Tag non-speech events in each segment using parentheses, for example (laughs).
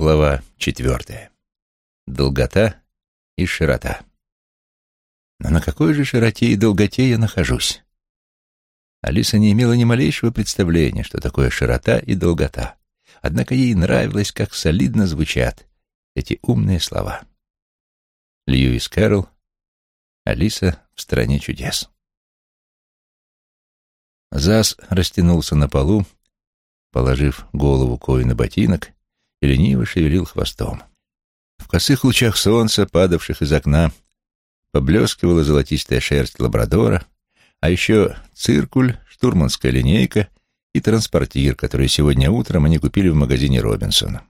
Глава четвертая. Долгота и широта. Но на какой же широте и долготе я нахожусь? Алиса не имела ни малейшего представления, что такое широта и долгота. Однако ей нравилось, как солидно звучат эти умные слова. Льюис Кэрролл, Алиса в стране чудес. Зас растянулся на полу, положив голову Кою на ботинок, и лениво шевелил хвостом. В косых лучах солнца, падавших из окна, поблескивала золотистая шерсть лабрадора, а еще циркуль, штурманская линейка и транспортир, который сегодня утром они купили в магазине Робинсона.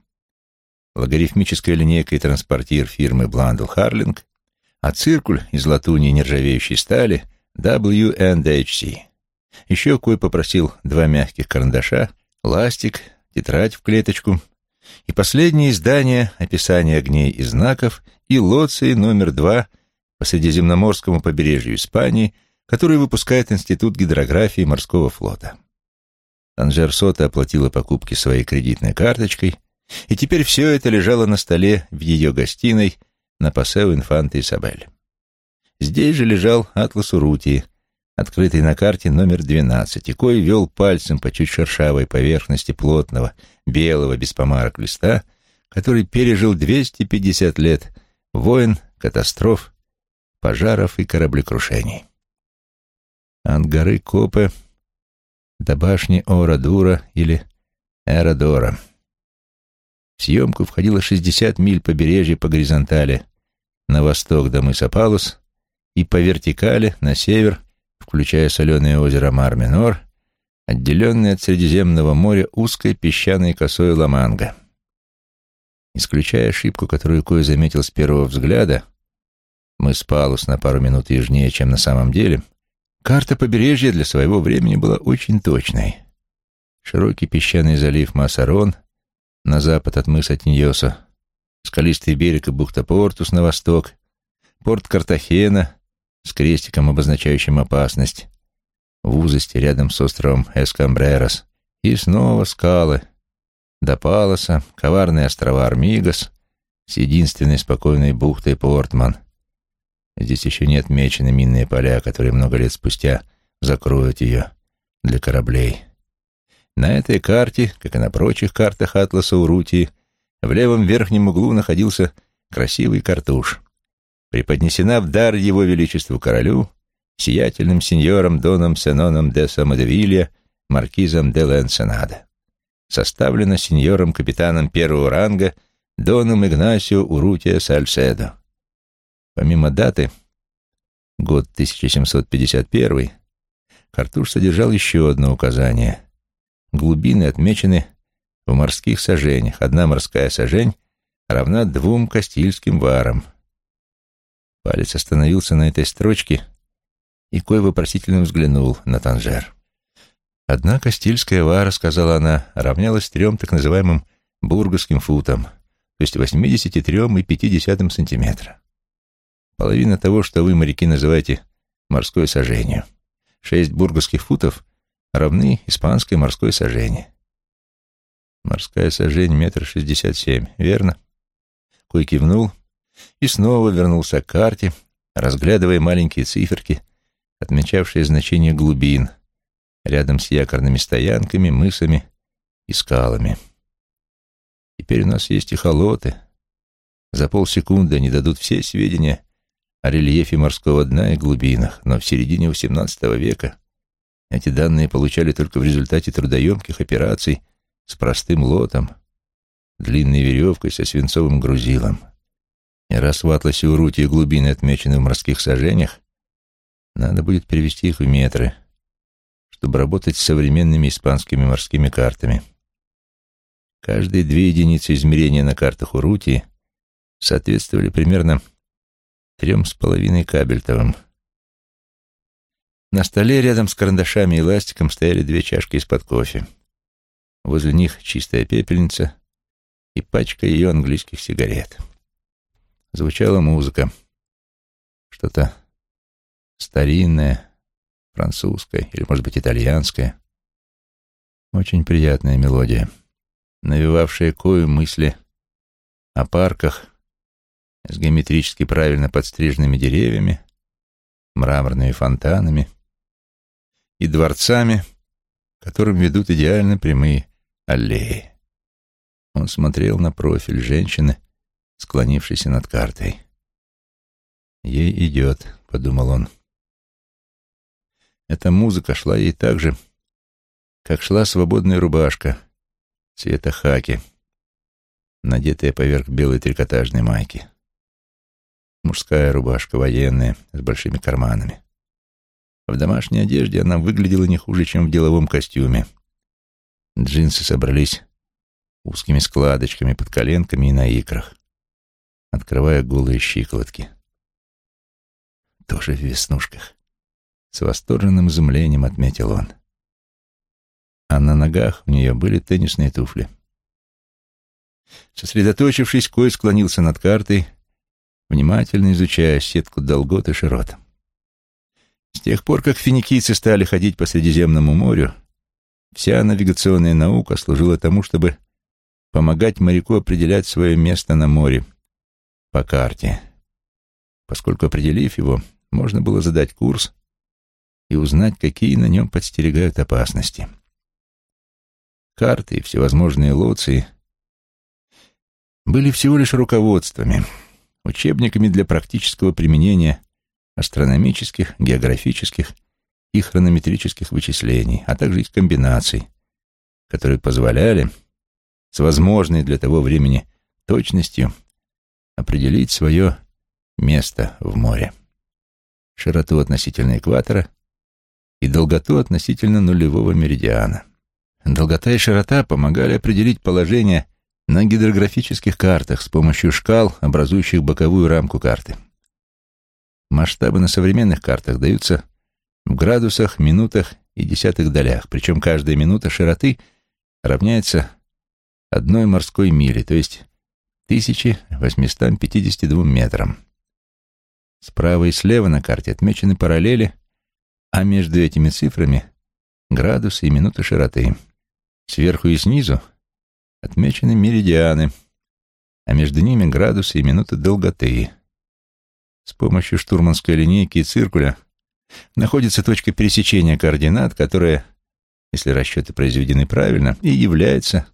Логарифмическая линейка и транспортир фирмы Бландл Харлинг, а циркуль из латуни и нержавеющей стали WNDHC. Еще Кой попросил два мягких карандаша, ластик, тетрадь в клеточку и последнее издание описания огней и знаков и лоции номер два по Средиземноморскому побережью Испании, который выпускает Институт гидрографии морского флота. Танжер Сота оплатила покупки своей кредитной карточкой, и теперь все это лежало на столе в ее гостиной на Пасео Инфанте Исабель. Здесь же лежал атлас Урутии, открытый на карте номер 12, и кой вел пальцем по чуть шершавой поверхности плотного, белого, без помарок листа, который пережил 250 лет войн, катастроф, пожаров и кораблекрушений. От горы Копе до башни Ора-Дура или Эра-Дора. В съемку входило 60 миль побережья по горизонтали на восток до мыса Палус и по вертикали на север включая соленое озеро Мар-Минор, отделенное от Средиземного моря узкой песчаной косой Ламанга. Исключая ошибку, которую Кой заметил с первого взгляда, мы с Палус на пару минут южнее, чем на самом деле, карта побережья для своего времени была очень точной. Широкий песчаный залив Масарон на запад от мыса Тиньоса, скалистый берег и бухта Портус на восток, порт Картахена с крестиком, обозначающим опасность, в узости рядом с островом Эскамбрерос, и снова скалы, до Палоса, коварные острова Армигас с единственной спокойной бухтой Портман. Здесь еще не отмечены минные поля, которые много лет спустя закроют ее для кораблей. На этой карте, как и на прочих картах Атласа Урутии, в левом верхнем углу находился красивый картуш преподнесена в дар его величеству королю, сиятельным сеньором Доном Сеноном де Самодевилья, маркизом де Ленсенада. Составлена сеньором-капитаном первого ранга Доном Игнасио Урутия Сальседо. Помимо даты, год 1751, картуш содержал еще одно указание. Глубины отмечены в морских сажениях. Одна морская сажень равна двум кастильским варам — Палец остановился на этой строчке, и Кой вопросительно взглянул на Танжер. Однако стильская вара, сказала она, равнялась трем так называемым бургосским футам, то есть 83,5 сантиметра. Половина того, что вы, моряки, называете морской саженью. Шесть бургосских футов равны испанской морской сажени. Морская сажень метр шестьдесят семь, верно? Кой кивнул, и снова вернулся к карте, разглядывая маленькие циферки, отмечавшие значение глубин, рядом с якорными стоянками, мысами и скалами. Теперь у нас есть и холоты. За полсекунды они дадут все сведения о рельефе морского дна и глубинах, но в середине XVIII века эти данные получали только в результате трудоемких операций с простым лотом, длинной веревкой со свинцовым грузилом. И раз в атласе Урутии глубины отмечены в морских сажениях, надо будет перевести их в метры, чтобы работать с современными испанскими морскими картами. Каждые две единицы измерения на картах Урутии соответствовали примерно трем с половиной кабельтовым. На столе рядом с карандашами и ластиком стояли две чашки из-под кофе. Возле них чистая пепельница и пачка ее английских сигарет звучала музыка. Что-то старинное, французское или, может быть, итальянское. Очень приятная мелодия, навевавшая кою мысли о парках с геометрически правильно подстриженными деревьями, мраморными фонтанами и дворцами, которым ведут идеально прямые аллеи. Он смотрел на профиль женщины, склонившейся над картой. «Ей идет», — подумал он. Эта музыка шла ей так же, как шла свободная рубашка цвета хаки, надетая поверх белой трикотажной майки. Мужская рубашка, военная, с большими карманами. В домашней одежде она выглядела не хуже, чем в деловом костюме. Джинсы собрались узкими складочками под коленками и на икрах, открывая голые щиколотки. Тоже в веснушках. С восторженным изумлением отметил он. А на ногах у нее были теннисные туфли. Сосредоточившись, Кой склонился над картой, внимательно изучая сетку долгот и широт. С тех пор, как финикийцы стали ходить по Средиземному морю, вся навигационная наука служила тому, чтобы помогать моряку определять свое место на море по карте, поскольку, определив его, можно было задать курс и узнать, какие на нем подстерегают опасности. Карты и всевозможные лоции были всего лишь руководствами, учебниками для практического применения астрономических, географических и хронометрических вычислений, а также их комбинаций, которые позволяли с возможной для того времени точностью определить свое место в море, широту относительно экватора и долготу относительно нулевого меридиана. Долгота и широта помогали определить положение на гидрографических картах с помощью шкал, образующих боковую рамку карты. Масштабы на современных картах даются в градусах, минутах и десятых долях, причем каждая минута широты равняется одной морской миле, то есть 1852 метрам. Справа и слева на карте отмечены параллели, а между этими цифрами — градусы и минуты широты. Сверху и снизу отмечены меридианы, а между ними градусы и минуты долготы. С помощью штурманской линейки и циркуля находится точка пересечения координат, которая, если расчеты произведены правильно, и является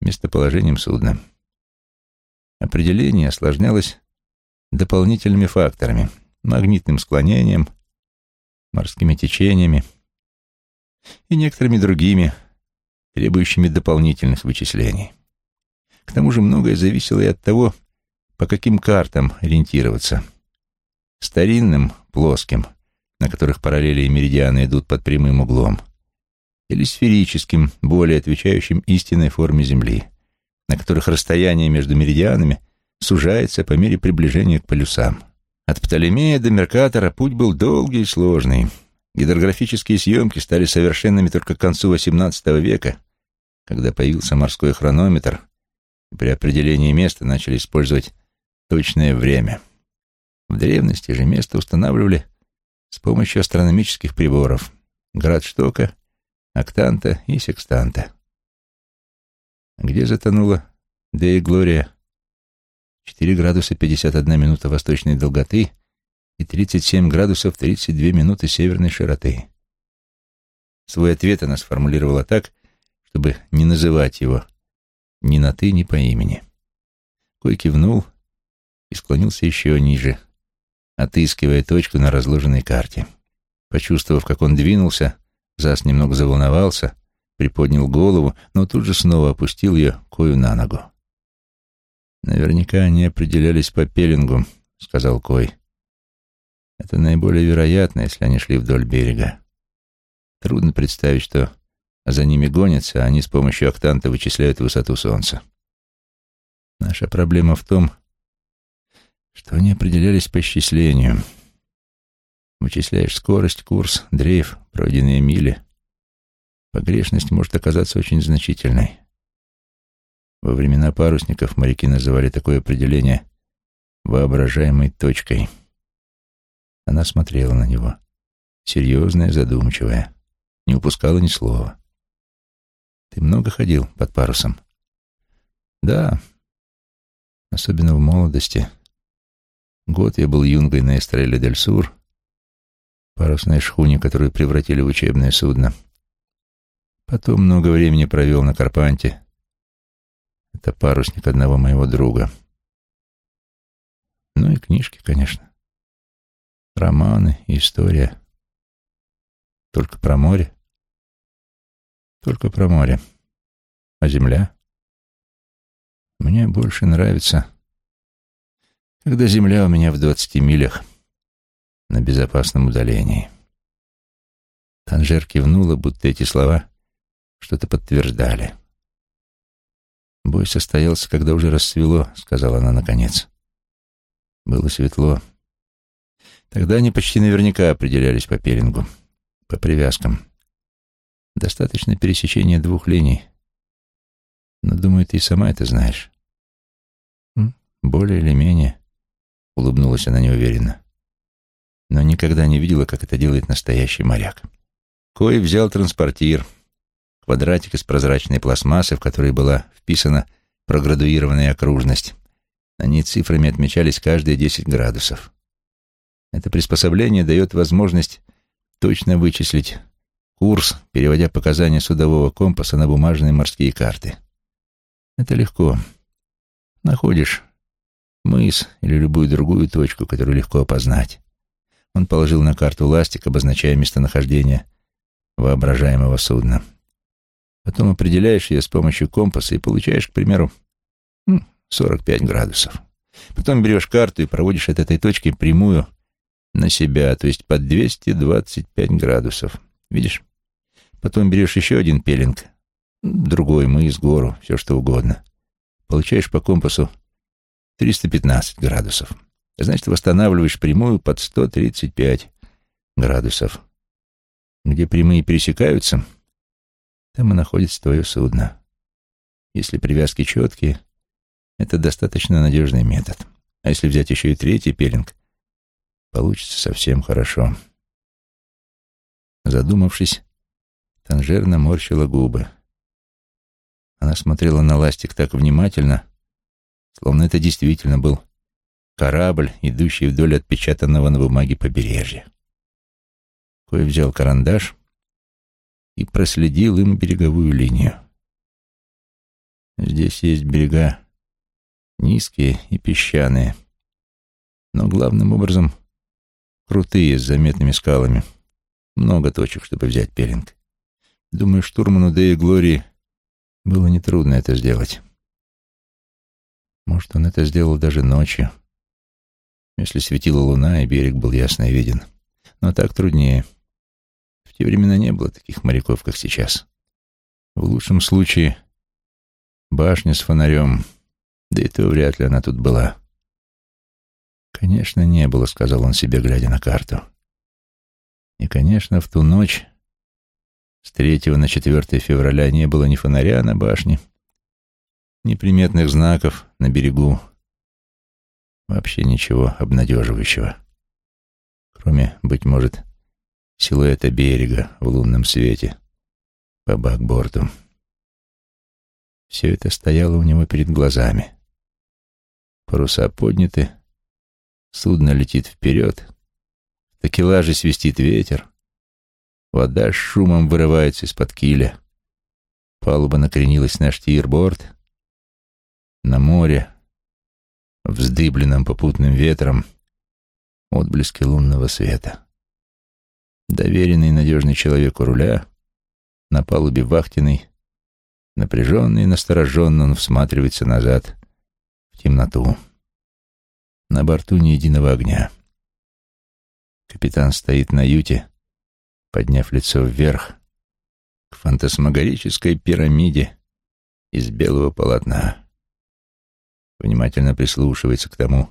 местоположением судна. Определение осложнялось дополнительными факторами — магнитным склонением, морскими течениями и некоторыми другими, требующими дополнительных вычислений. К тому же многое зависело и от того, по каким картам ориентироваться. Старинным, плоским, на которых параллели и меридианы идут под прямым углом, или сферическим, более отвечающим истинной форме Земли, на которых расстояние между меридианами сужается по мере приближения к полюсам. От Птолемея до Меркатора путь был долгий и сложный. Гидрографические съемки стали совершенными только к концу XVIII века, когда появился морской хронометр, и при определении места начали использовать точное время. В древности же место устанавливали с помощью астрономических приборов Градштока, Октанта и Секстанта. Где затонула Дея Глория? 4 градуса 51 минута восточной долготы и 37 градусов 32 минуты северной широты. Свой ответ она сформулировала так, чтобы не называть его ни на «ты», ни по имени. Кой кивнул и склонился еще ниже, отыскивая точку на разложенной карте. Почувствовав, как он двинулся, Зас немного заволновался, приподнял голову, но тут же снова опустил ее Кою на ногу. «Наверняка они определялись по пеленгу», — сказал Кой. «Это наиболее вероятно, если они шли вдоль берега. Трудно представить, что за ними гонятся, а они с помощью октанта вычисляют высоту Солнца. Наша проблема в том, что они определялись по исчислению. Вычисляешь скорость, курс, дрейф, пройденные мили. Погрешность может оказаться очень значительной. Во времена парусников моряки называли такое определение воображаемой точкой. Она смотрела на него, серьезная, задумчивая, не упускала ни слова. Ты много ходил под парусом? Да. особенно в молодости. Год я был юнгой на Эстреле дель Сур, парусной шхуне, которую превратили в учебное судно. Потом много времени провел на Карпанте. Это парусник одного моего друга. Ну и книжки, конечно. Романы, история. Только про море. Только про море. А земля? Мне больше нравится, когда земля у меня в двадцати милях на безопасном удалении. Танжер кивнула, будто эти слова что-то подтверждали. «Бой состоялся, когда уже рассвело», — сказала она наконец. Было светло. Тогда они почти наверняка определялись по пеленгу, по привязкам. Достаточно пересечения двух линий. Но, думаю, ты и сама это знаешь. Более или менее, — улыбнулась она неуверенно. Но никогда не видела, как это делает настоящий моряк. Кой взял транспортир, квадратик из прозрачной пластмассы, в который была вписана проградуированная окружность. На ней цифрами отмечались каждые 10 градусов. Это приспособление дает возможность точно вычислить курс, переводя показания судового компаса на бумажные морские карты. Это легко. Находишь мыс или любую другую точку, которую легко опознать. Он положил на карту ластик, обозначая местонахождение воображаемого судна. Потом определяешь ее с помощью компаса и получаешь, к примеру, 45 градусов. Потом берешь карту и проводишь от этой точки прямую на себя, то есть под 225 градусов. Видишь? Потом берешь еще один пеленг, другой мыс, гору, все что угодно. Получаешь по компасу 315 градусов. Значит, восстанавливаешь прямую под 135 градусов. Где прямые пересекаются, там и находится твое судно. Если привязки четкие, это достаточно надежный метод. А если взять еще и третий пелинг, получится совсем хорошо. Задумавшись, Танжер наморщила губы. Она смотрела на ластик так внимательно, словно это действительно был корабль, идущий вдоль отпечатанного на бумаге побережья. Кой взял карандаш и проследил им береговую линию. Здесь есть берега низкие и песчаные, но главным образом крутые, с заметными скалами. Много точек, чтобы взять пелинг. Думаю, штурману Дэи Глории было нетрудно это сделать. Может, он это сделал даже ночью, если светила луна и берег был ясно виден. Но так труднее. Те времена не было таких моряков, как сейчас. В лучшем случае башня с фонарем — да и то вряд ли она тут была. «Конечно, не было», — сказал он себе, глядя на карту. И, конечно, в ту ночь, с 3 на 4 февраля, не было ни фонаря на башне, ни приметных знаков на берегу. Вообще ничего обнадеживающего. Кроме, быть может, силуэта берега в лунном свете по бакборту. Все это стояло у него перед глазами. Паруса подняты, судно летит вперед, в такелаже свистит ветер, вода с шумом вырывается из-под киля, палуба накренилась на штирборд, на море, вздыбленном попутным ветром, отблески лунного света. Доверенный и надежный человек у руля, на палубе вахтенный, напряженный и настороженно он всматривается назад в темноту. На борту ни единого огня. Капитан стоит на юте, подняв лицо вверх, к фантасмагорической пирамиде из белого полотна. Внимательно прислушивается к тому,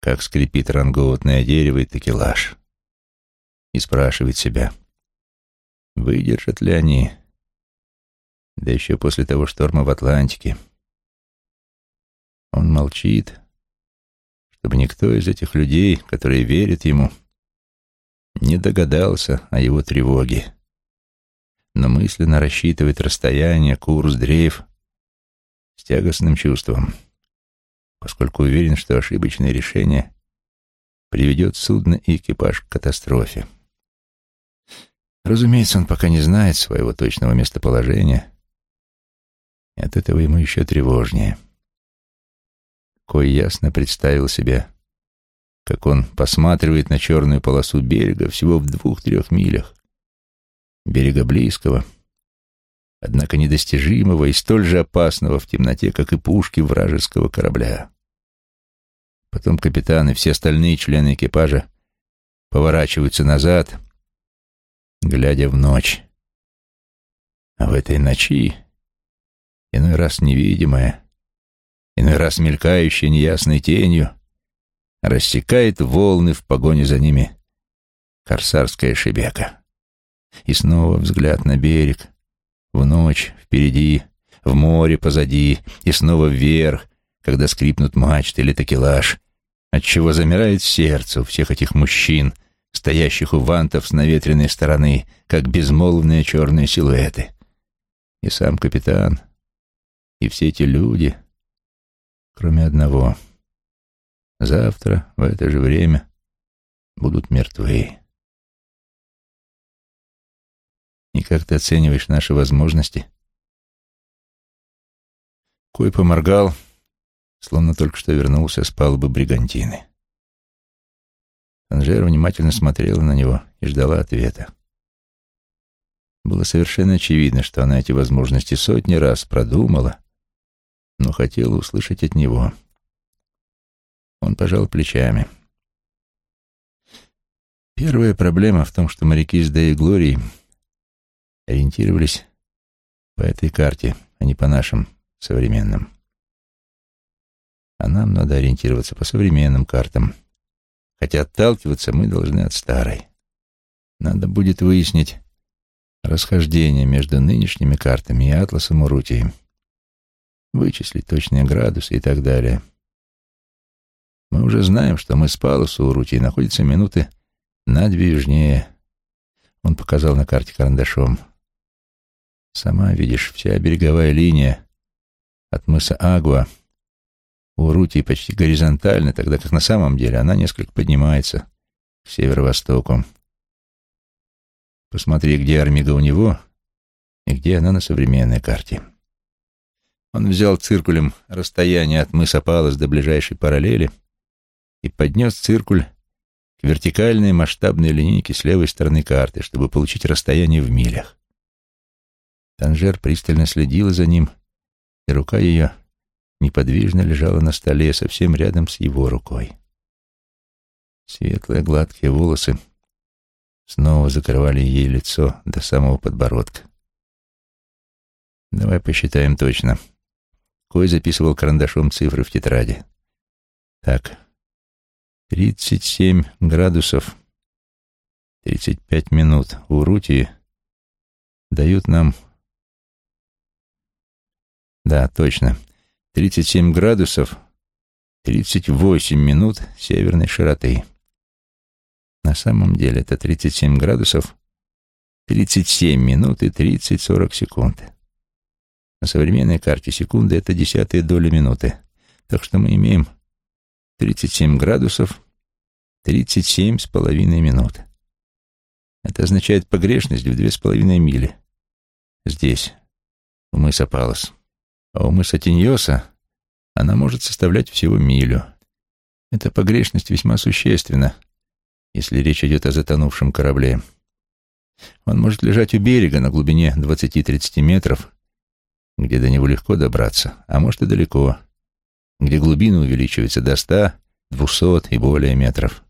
как скрипит рангоутное дерево и такелаж, и спрашивает себя, выдержат ли они, да еще после того шторма в Атлантике, он молчит, чтобы никто из этих людей, которые верят ему, не догадался о его тревоге, но мысленно рассчитывает расстояние, курс, дрейф с тягостным чувством. поскольку уверен, что ошибочное решение приведет судно и экипаж к катастрофе. Разумеется, он пока не знает своего точного местоположения, и от этого ему еще тревожнее. Кой ясно представил себе, как он посматривает на черную полосу берега всего в двух-трех милях. Берега близкого, однако недостижимого и столь же опасного в темноте, как и пушки вражеского корабля. Потом капитан и все остальные члены экипажа поворачиваются назад, глядя в ночь. А в этой ночи, иной раз невидимая, иной раз мелькающая неясной тенью, рассекает волны в погоне за ними корсарская шебека. И снова взгляд на берег, в ночь впереди, в море позади, и снова вверх, когда скрипнут мачты или такелаж, отчего замирает сердце у всех этих мужчин, стоящих у вантов с наветренной стороны, как безмолвные черные силуэты. И сам капитан, и все эти люди, кроме одного. Завтра в это же время будут мертвы. И как ты оцениваешь наши возможности? Кой поморгал, словно только что вернулся с палубы бригантины. Анжера внимательно смотрела на него и ждала ответа. Было совершенно очевидно, что она эти возможности сотни раз продумала, но хотела услышать от него. Он пожал плечами. Первая проблема в том, что моряки из Деи Глории ориентировались по этой карте, а не по нашим современным. А нам надо ориентироваться по современным картам. Хотя отталкиваться мы должны от старой. Надо будет выяснить расхождение между нынешними картами и атласом Урутии. Вычислить точные градусы и так далее. Мы уже знаем, что мы с Палусу Урутии находятся минуты на две южнее. Он показал на карте карандашом. Сама видишь, вся береговая линия от мыса Агуа у Рутии почти горизонтально, тогда как на самом деле она несколько поднимается к северо-востоку. Посмотри, где Армига у него и где она на современной карте. Он взял циркулем расстояние от мыса Палас до ближайшей параллели и поднес циркуль к вертикальной масштабной линейке с левой стороны карты, чтобы получить расстояние в милях. Танжер пристально следила за ним, и рука ее неподвижно лежала на столе, совсем рядом с его рукой. Светлые гладкие волосы снова закрывали ей лицо до самого подбородка. «Давай посчитаем точно». Кой записывал карандашом цифры в тетради. «Так, тридцать семь градусов, тридцать пять минут у Рути дают нам...» «Да, точно, 37 градусов 38 минут северной широты. На самом деле это 37 градусов 37 минут и 30-40 секунд. На современной карте секунды — это десятые доли минуты. Так что мы имеем 37 градусов 37 с половиной минут. Это означает погрешность в две с половиной мили. Здесь, у мыса Палос а у мыса Тиньоса она может составлять всего милю. Эта погрешность весьма существенна, если речь идет о затонувшем корабле. Он может лежать у берега на глубине 20-30 метров, где до него легко добраться, а может и далеко, где глубина увеличивается до 100, 200 и более метров.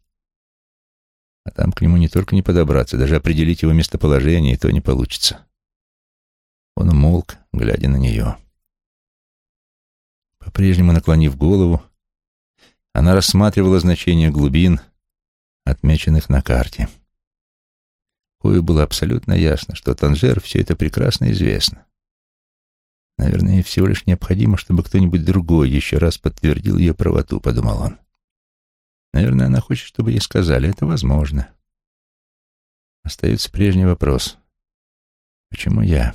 А там к нему не только не подобраться, даже определить его местоположение и то не получится. Он умолк, глядя на нее. По-прежнему наклонив голову, она рассматривала значение глубин, отмеченных на карте. Кою было абсолютно ясно, что Танжер все это прекрасно известно. Наверное, всего лишь необходимо, чтобы кто-нибудь другой еще раз подтвердил ее правоту, подумал он. Наверное, она хочет, чтобы ей сказали. Это возможно. Остается прежний вопрос. Почему я?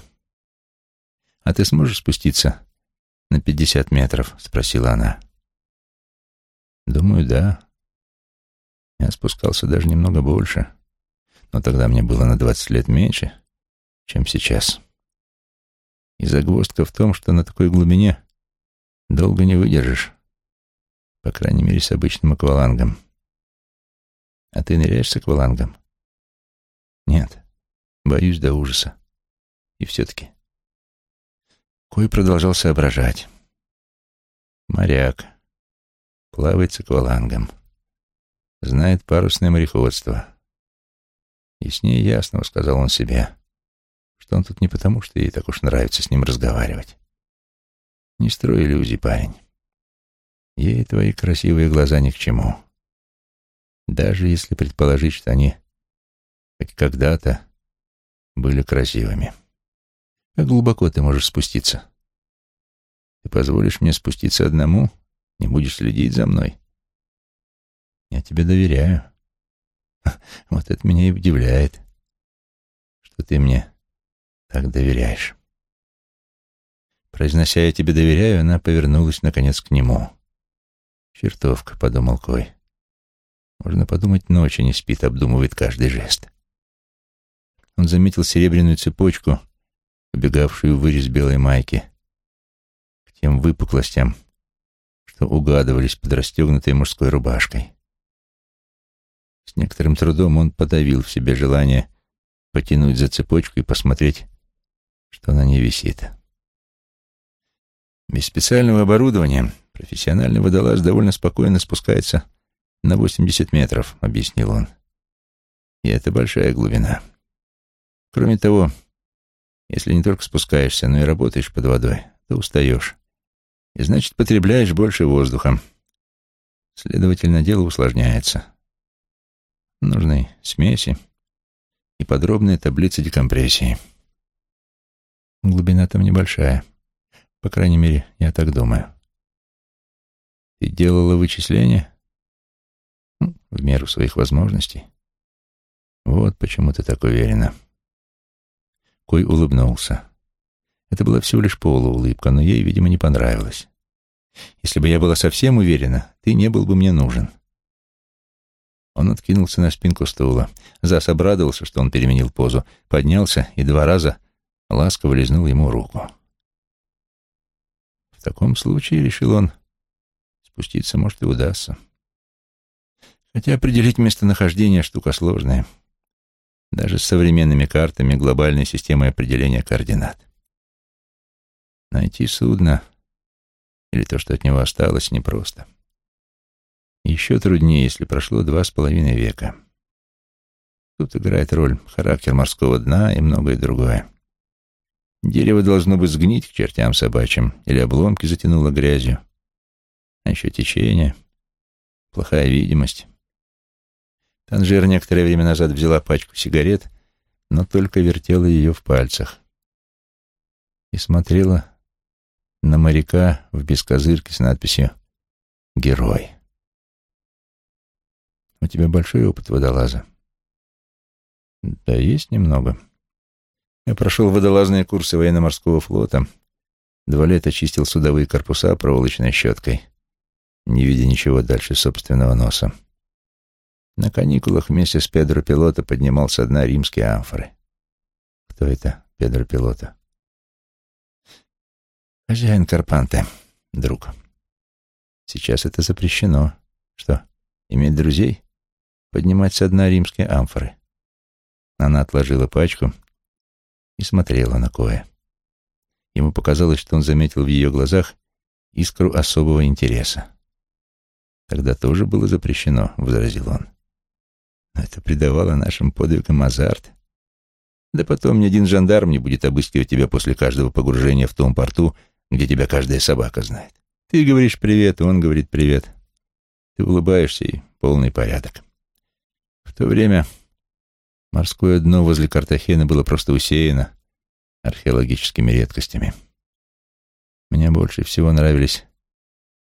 А ты сможешь спуститься на пятьдесят метров?» — спросила она. Думаю, да. Я спускался даже немного больше, но тогда мне было на двадцать лет меньше, чем сейчас. И загвоздка в том, что на такой глубине долго не выдержишь, по крайней мере, с обычным аквалангом. А ты ныряешь с аквалангом? Нет, боюсь до ужаса. И все-таки. Кой продолжал соображать. Моряк. Плавает с аквалангом. Знает парусное мореходство. Яснее ясного, сказал он себе, что он тут не потому, что ей так уж нравится с ним разговаривать. Не строй иллюзий, парень. Ей твои красивые глаза ни к чему. Даже если предположить, что они хоть когда-то были красивыми. Как глубоко ты можешь спуститься? Ты позволишь мне спуститься одному? Не будешь следить за мной? Я тебе доверяю. (laughs) Вот это меня и удивляет, что ты мне так доверяешь. Произнося «я тебе доверяю», она повернулась, наконец, к нему. «Чертовка», — подумал Кой. Можно подумать, ночи не спит, обдумывает каждый жест. Он заметил серебряную цепочку, убегавшую вырез белой майки, к тем выпуклостям, что угадывались под расстегнутой мужской рубашкой. С некоторым трудом он подавил в себе желание потянуть за цепочку и посмотреть, что на ней висит. Без специального оборудования профессиональный водолаз довольно спокойно спускается на 80 метров, объяснил он. И это большая глубина. Кроме того, если не только спускаешься, но и работаешь под водой, то устаешь. И значит, потребляешь больше воздуха. Следовательно, дело усложняется. Нужны смеси и подробные таблицы декомпрессии. Глубина там небольшая. По крайней мере, я так думаю. Ты делала вычисления? Ну, в меру своих возможностей. Вот почему ты так уверена. Кой улыбнулся. Это была всего лишь полуулыбка, но ей, видимо, не понравилось. Если бы я была совсем уверена, ты не был бы мне нужен. Он откинулся на спинку стула. Зас обрадовался, что он переменил позу, поднялся и два раза ласково лизнул ему руку. В таком случае, решил он, спуститься, может, и удастся. Хотя определить местонахождение — штука сложная. Даже с современными картами глобальной системы определения координат. Найти судно или то, что от него осталось, непросто. Еще труднее, если прошло два с половиной века. Тут играет роль характер морского дна и многое другое. Дерево должно быть сгнить к чертям собачьим, или обломки затянуло грязью. А еще течение, плохая видимость. Танжер некоторое время назад взяла пачку сигарет, но только вертела ее в пальцах. И смотрела на моряка в бескозырке с надписью «Герой». У тебя большой опыт водолаза? Да, есть немного. Я прошел водолазные курсы военно-морского флота. Два лета чистил судовые корпуса проволочной щеткой, не видя ничего дальше собственного носа. На каникулах вместе с Педро Пилота поднимал со римские амфоры. Кто это, Педро Пилота? Хозяин Карпанте, друг. Сейчас это запрещено. Что, иметь друзей? поднимать со дна римские амфоры. Она отложила пачку и смотрела на Коя. Ему показалось, что он заметил в ее глазах искру особого интереса. «Тогда тоже было запрещено», — возразил он. «Но это придавало нашим подвигам азарт. Да потом ни один жандарм не будет обыскивать тебя после каждого погружения в том порту, где тебя каждая собака знает. Ты говоришь «привет», он говорит «привет». Ты улыбаешься, и полный порядок. В то время морское дно возле Картахена было просто усеяно археологическими редкостями. Мне больше всего нравились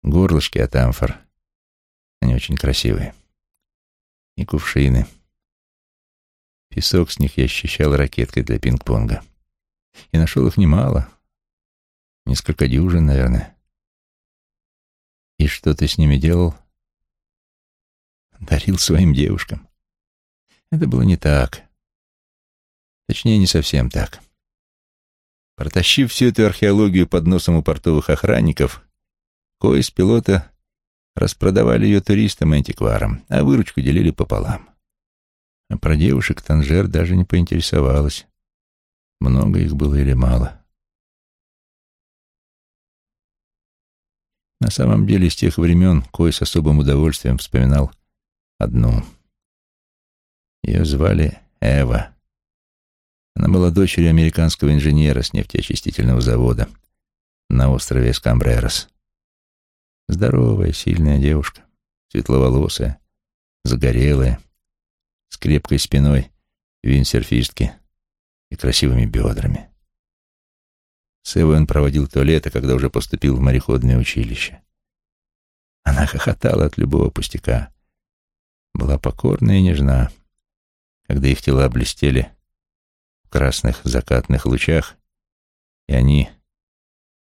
горлышки от амфор. Они очень красивые. И кувшины. Песок с них я ощущал ракеткой для пинг-понга. И нашел их немало. Несколько дюжин, наверное. И что ты с ними делал? дарил своим девушкам. Это было не так. Точнее, не совсем так. Протащив всю эту археологию под носом у портовых охранников, Кой с пилота распродавали ее туристам и антикварам, а выручку делили пополам. А про девушек Танжер даже не поинтересовалась, много их было или мало. На самом деле, с тех времен Кой с особым удовольствием вспоминал одну. Ее звали Эва. Она была дочерью американского инженера с нефтеочистительного завода на острове Эскамбрерос. Здоровая, сильная девушка, светловолосая, загорелая, с крепкой спиной виндсерфистки и красивыми бедрами. С Эвой он проводил то лето, когда уже поступил в мореходное училище. Она хохотала от любого пустяка, была покорна и нежна, когда их тела блестели в красных закатных лучах, и они,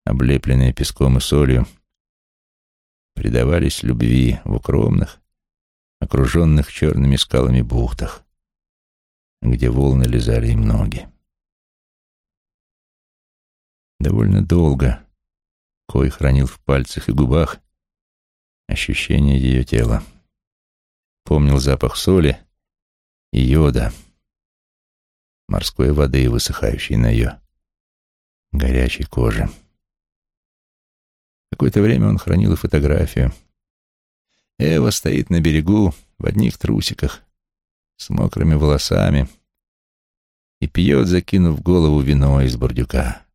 облепленные песком и солью, предавались любви в укромных, окруженных черными скалами бухтах, где волны лизали им ноги. Довольно долго Кой хранил в пальцах и губах ощущение ее тела. Помнил запах соли и йода, морской воды, высыхающей на ее горячей коже. Какое-то время он хранил и фотографию. Эва стоит на берегу в одних трусиках, с мокрыми волосами, и пьет, закинув голову вино из бурдюка.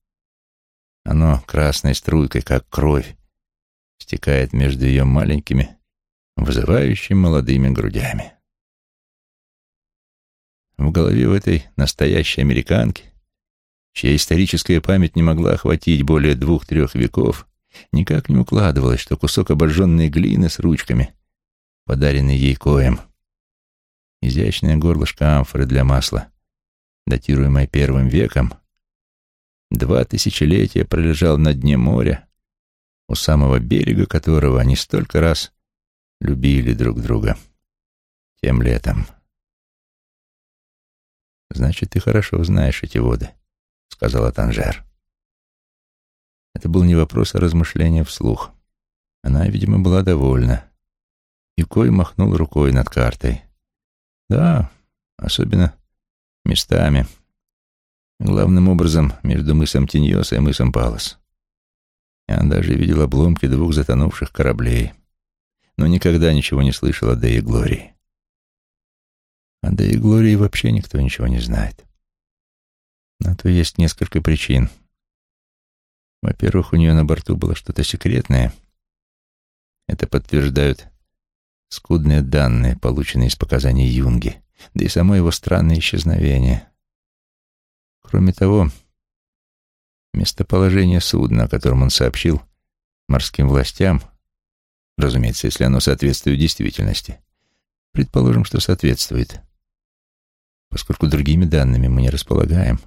Оно красной струйкой, как кровь, стекает между ее маленькими, вызывающими молодыми грудями. В голове у этой настоящей американки, чья историческая память не могла охватить более двух-трех веков, Никак не укладывалось, что кусок обожженной глины с ручками, подаренный ей коем, изящное горлышко амфоры для масла, датируемое первым веком, два тысячелетия пролежал на дне моря, у самого берега которого они столько раз любили друг друга тем летом. «Значит, ты хорошо знаешь эти воды», — сказала Танжер. Это был не вопрос, а размышление вслух. Она, видимо, была довольна. Юкой махнул рукой над картой. Да, особенно местами. Главным образом между мысом Тиньоса и мысом Палос. Я даже видел обломки двух затонувших кораблей, но никогда ничего не слышал о Дее Глории. О Дее Глории вообще никто ничего не знает. На то есть несколько причин — во-первых, у нее на борту было что-то секретное. Это подтверждают скудные данные, полученные из показаний Юнги, да и само его странное исчезновение. Кроме того, местоположение судна, о котором он сообщил морским властям, разумеется, если оно соответствует действительности, предположим, что соответствует, поскольку другими данными мы не располагаем.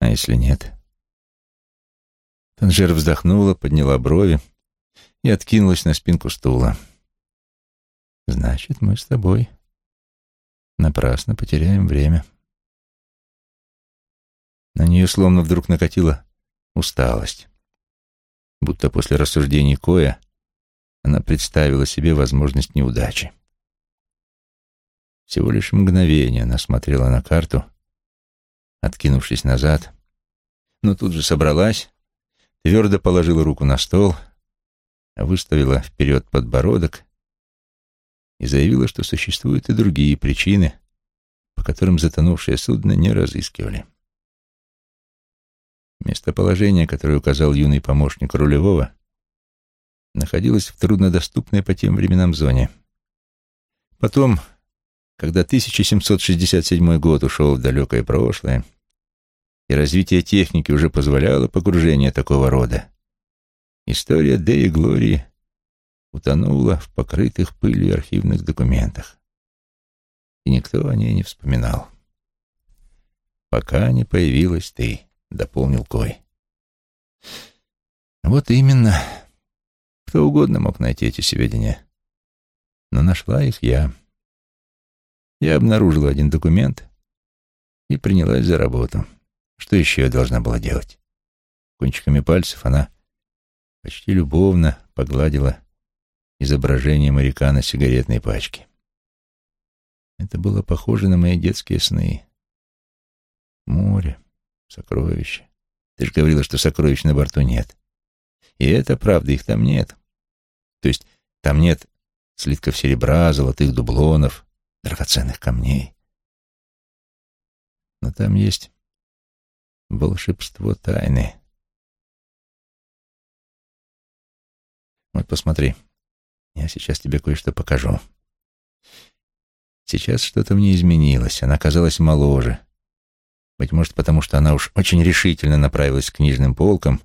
А если нет? Танжер вздохнула, подняла брови и откинулась на спинку стула. «Значит, мы с тобой напрасно потеряем время». На нее словно вдруг накатила усталость. Будто после рассуждений Коя она представила себе возможность неудачи. Всего лишь мгновение она смотрела на карту, откинувшись назад, но тут же собралась твердо положила руку на стол, выставила вперед подбородок и заявила, что существуют и другие причины, по которым затонувшее судно не разыскивали. Местоположение, которое указал юный помощник рулевого, находилось в труднодоступной по тем временам зоне. Потом, когда 1767 год ушел в далекое прошлое, и развитие техники уже позволяло погружение такого рода. История Деи Глории утонула в покрытых пылью архивных документах. И никто о ней не вспоминал. «Пока не появилась ты», — дополнил Кой. «Вот именно. Кто угодно мог найти эти сведения. Но нашла их я. Я обнаружила один документ и принялась за работу. Что еще я должна была делать? Кончиками пальцев она почти любовно погладила изображение моряка на сигаретной пачке. Это было похоже на мои детские сны. Море, сокровища. Ты же говорила, что сокровищ на борту нет. И это правда, их там нет. То есть там нет слитков серебра, золотых дублонов, драгоценных камней. Но там есть волшебство тайны. Вот посмотри, я сейчас тебе кое-что покажу. Сейчас что-то в ней изменилось, она казалась моложе. Быть может, потому что она уж очень решительно направилась к книжным полкам,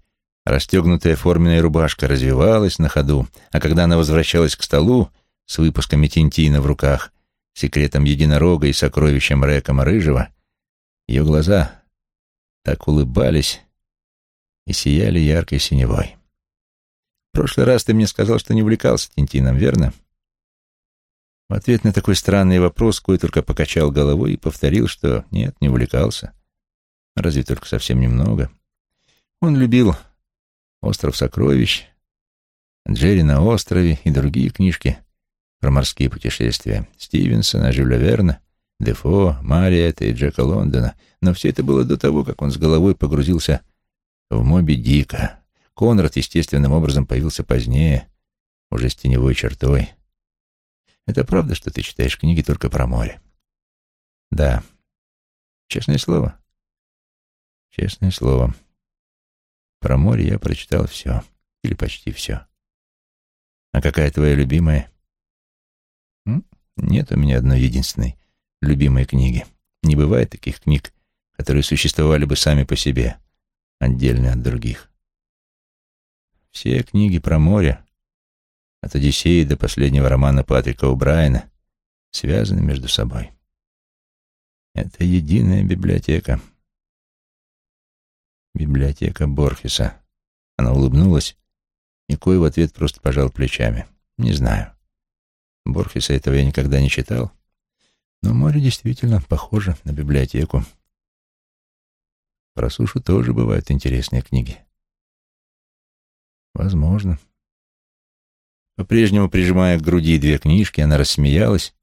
расстегнутая форменная рубашка развивалась на ходу, а когда она возвращалась к столу с выпусками Тинтина в руках, секретом единорога и сокровищем Рэкома Рыжего, ее глаза так улыбались и сияли яркой синевой. В прошлый раз ты мне сказал, что не увлекался Тинтином, верно? В ответ на такой странный вопрос Кой только покачал головой и повторил, что нет, не увлекался. Разве только совсем немного. Он любил «Остров сокровищ», «Джерри на острове» и другие книжки про морские путешествия Стивенсона, Жюля Верна, Дефо, Мариэта и Джека Лондона. Но все это было до того, как он с головой погрузился в Моби Дика. Конрад естественным образом появился позднее, уже с теневой чертой. Это правда, что ты читаешь книги только про море? Да. Честное слово? Честное слово. Про море я прочитал все. Или почти все. А какая твоя любимая? Нет у меня одной единственной любимой книги. Не бывает таких книг, которые существовали бы сами по себе, отдельно от других. Все книги про море, от «Одиссеи» до последнего романа Патрика О'Брайена, связаны между собой. Это единая библиотека. Библиотека Борхеса. Она улыбнулась, и Кой в ответ просто пожал плечами. Не знаю. Борхеса этого я никогда не читал. Но море действительно похоже на библиотеку. Про сушу тоже бывают интересные книги. Возможно. По-прежнему прижимая к груди две книжки, она рассмеялась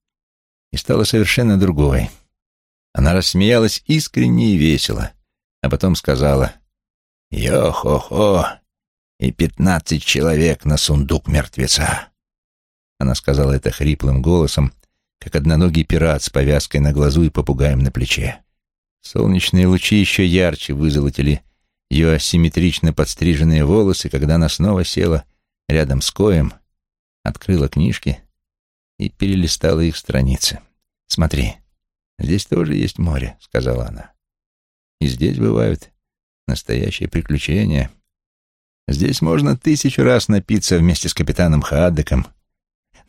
и стала совершенно другой. Она рассмеялась искренне и весело, а потом сказала «Йо-хо-хо, и пятнадцать человек на сундук мертвеца». Она сказала это хриплым голосом, как одноногий пират с повязкой на глазу и попугаем на плече. Солнечные лучи еще ярче вызолотили ее асимметрично подстриженные волосы, когда она снова села рядом с Коем, открыла книжки и перелистала их страницы. «Смотри, здесь тоже есть море», — сказала она. «И здесь бывают настоящие приключения. Здесь можно тысячу раз напиться вместе с капитаном Хаддеком.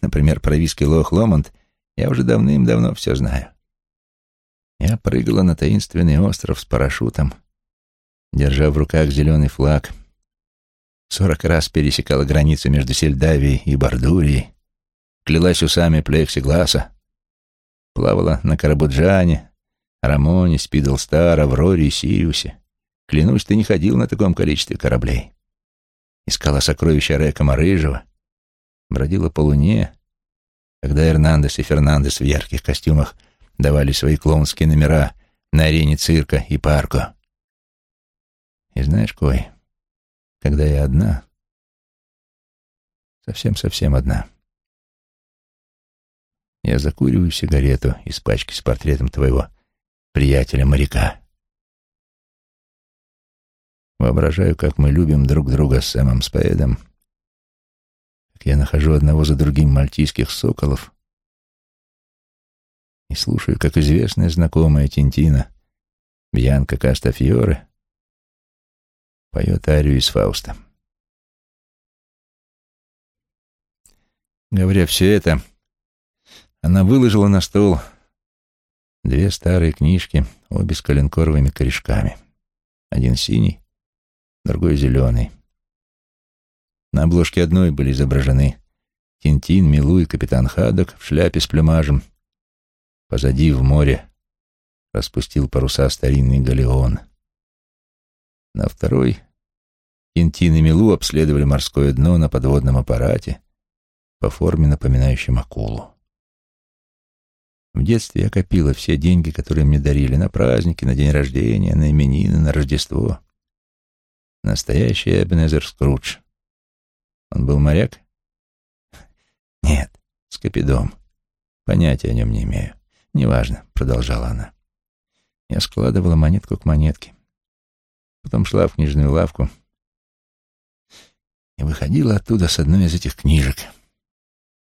Например, про Лох Ломонд я уже давным-давно все знаю. Я прыгала на таинственный остров с парашютом, держа в руках зеленый флаг. Сорок раз пересекала границу между Сельдавией и Бардурией, клялась усами плексигласа, плавала на Карабуджане, Рамоне, Спидлстар, Авроре и Сириусе. Клянусь, ты не ходил на таком количестве кораблей. Искала сокровища Рекома Рыжего, бродила по луне, когда Эрнандес и Фернандес в ярких костюмах давали свои клоунские номера на арене цирка и парку. И знаешь, Кой, когда я одна, совсем-совсем одна, я закуриваю сигарету из пачки с портретом твоего приятеля-моряка. Воображаю, как мы любим друг друга с Сэмом Спейдом, я нахожу одного за другим мальтийских соколов и слушаю, как известная знакомая Тинтина, Бьянка Кастафьоре, поет арию из Фауста. Говоря все это, она выложила на стол две старые книжки, обе с коленкоровыми корешками. Один синий, другой зеленый. На обложке одной были изображены Тинтин, Милу и капитан Хадок в шляпе с плюмажем. Позади в море распустил паруса старинный галеон. На второй Тинтин и Милу обследовали морское дно на подводном аппарате по форме, напоминающем акулу. В детстве я копила все деньги, которые мне дарили на праздники, на день рождения, на именины, на Рождество. Настоящий Эбенезер Скрудж. Он был моряк? (laughs) Нет, скопидом. Понятия о нем не имею. Неважно, продолжала она. Я складывала монетку к монетке. Потом шла в книжную лавку и выходила оттуда с одной из этих книжек,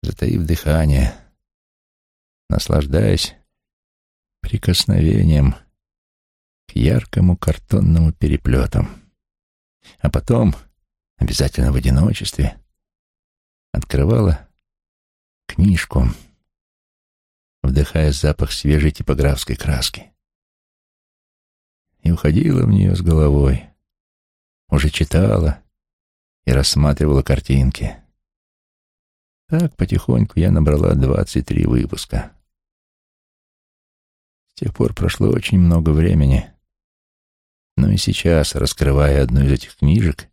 затаив дыхание, наслаждаясь прикосновением к яркому картонному переплету. А потом, обязательно в одиночестве, открывала книжку, вдыхая запах свежей типографской краски. И уходила в нее с головой. Уже читала и рассматривала картинки. Так потихоньку я набрала двадцать три выпуска. С тех пор прошло очень много времени. Но и сейчас, раскрывая одну из этих книжек,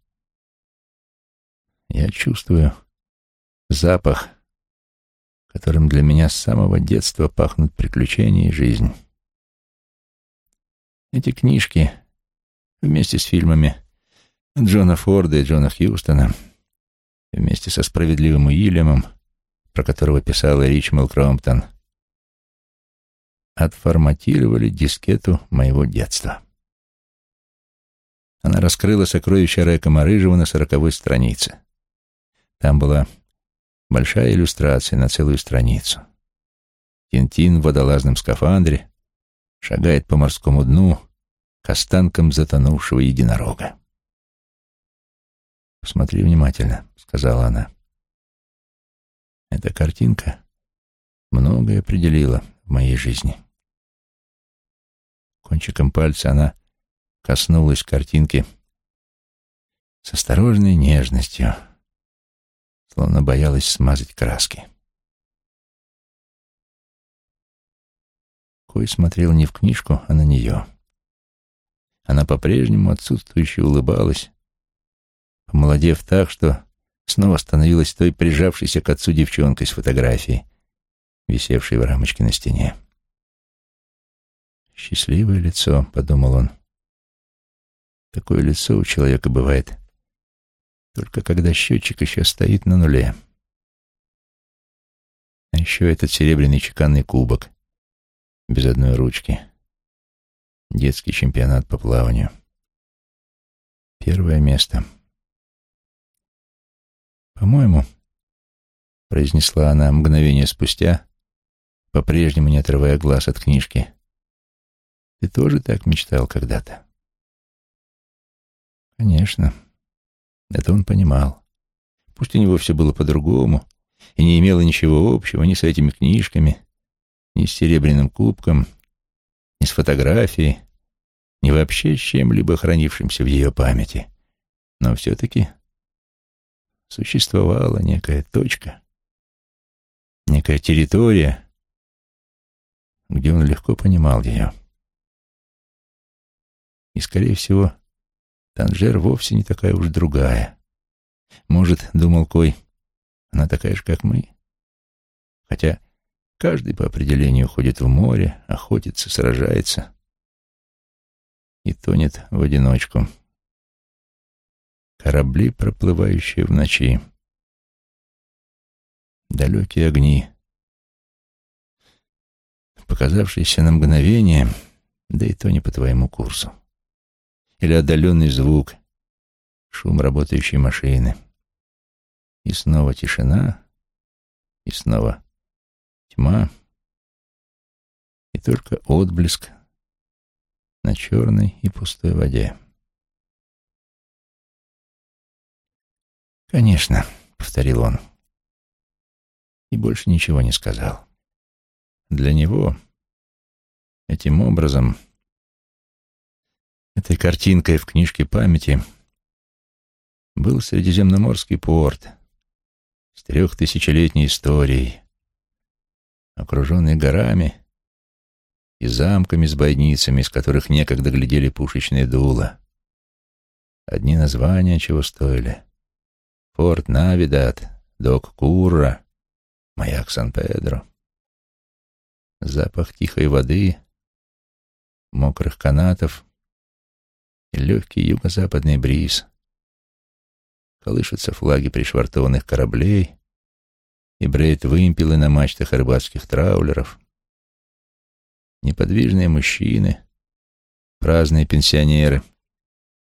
я чувствую запах, которым для меня с самого детства пахнут приключения и жизнь. Эти книжки вместе с фильмами Джона Форда и Джона Хьюстона, вместе со справедливым Уильямом, про которого писала Ричмел Кромптон, отформатировали дискету моего детства. Она раскрыла сокровище Река Марыжева на сороковой странице. Там была большая иллюстрация на целую страницу. Тинтин в водолазном скафандре шагает по морскому дну к останкам затонувшего единорога. «Посмотри внимательно», — сказала она. «Эта картинка многое определила в моей жизни». Кончиком пальца она коснулась картинки с осторожной нежностью, словно боялась смазать краски. Кой смотрел не в книжку, а на нее. Она по-прежнему отсутствующе улыбалась, помолодев так, что снова становилась той прижавшейся к отцу девчонкой с фотографией, висевшей в рамочке на стене. «Счастливое лицо», — подумал он. «Такое лицо у человека бывает только когда счетчик еще стоит на нуле. А еще этот серебряный чеканный кубок без одной ручки. Детский чемпионат по плаванию. Первое место. «По-моему», — произнесла она мгновение спустя, по-прежнему не отрывая глаз от книжки, — «ты тоже так мечтал когда-то?» «Конечно». Это он понимал. Пусть у него все было по-другому и не имело ничего общего ни с этими книжками, ни с серебряным кубком, ни с фотографией, ни вообще с чем-либо хранившимся в ее памяти. Но все-таки существовала некая точка, некая территория, где он легко понимал ее. И, скорее всего, Танжер вовсе не такая уж другая. Может, думал Кой, она такая же, как мы. Хотя каждый по определению ходит в море, охотится, сражается и тонет в одиночку. Корабли, проплывающие в ночи. Далекие огни, показавшиеся на мгновение, да и то не по твоему курсу или отдаленный звук, шум работающей машины. И снова тишина, и снова тьма, и только отблеск на черной и пустой воде. «Конечно», — повторил он, и больше ничего не сказал. Для него этим образом Этой картинкой в книжке памяти был Средиземноморский порт с трехтысячелетней историей, окруженный горами и замками с бойницами, из которых некогда глядели пушечные дула. Одни названия чего стоили. Форт Навидат, Док Курра, Маяк Сан-Педро. Запах тихой воды, мокрых канатов легкий юго-западный бриз. Колышутся флаги пришвартованных кораблей и бреют вымпелы на мачтах рыбацких траулеров. Неподвижные мужчины, праздные пенсионеры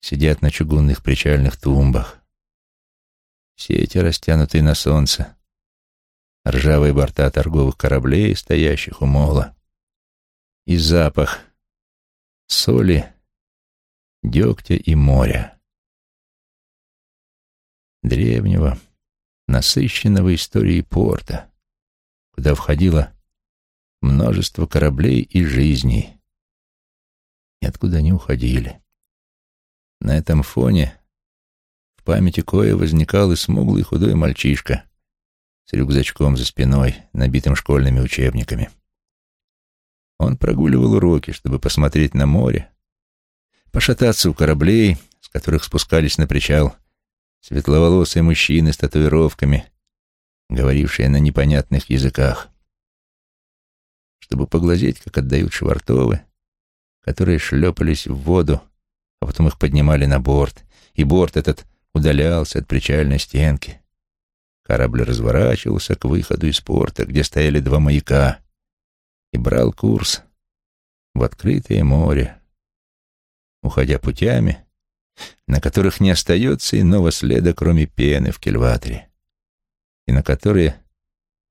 сидят на чугунных причальных тумбах. Все эти растянутые на солнце, ржавые борта торговых кораблей, стоящих у мола, и запах соли, дегтя и моря. Древнего, насыщенного историей порта, куда входило множество кораблей и жизней, и откуда они уходили. На этом фоне в памяти кое возникал и смуглый худой мальчишка с рюкзачком за спиной, набитым школьными учебниками. Он прогуливал уроки, чтобы посмотреть на море, пошататься у кораблей, с которых спускались на причал светловолосые мужчины с татуировками, говорившие на непонятных языках, чтобы поглазеть, как отдают швартовы, которые шлепались в воду, а потом их поднимали на борт, и борт этот удалялся от причальной стенки. Корабль разворачивался к выходу из порта, где стояли два маяка, и брал курс в открытое море, уходя путями, на которых не остается иного следа, кроме пены в кильваторе, и на которые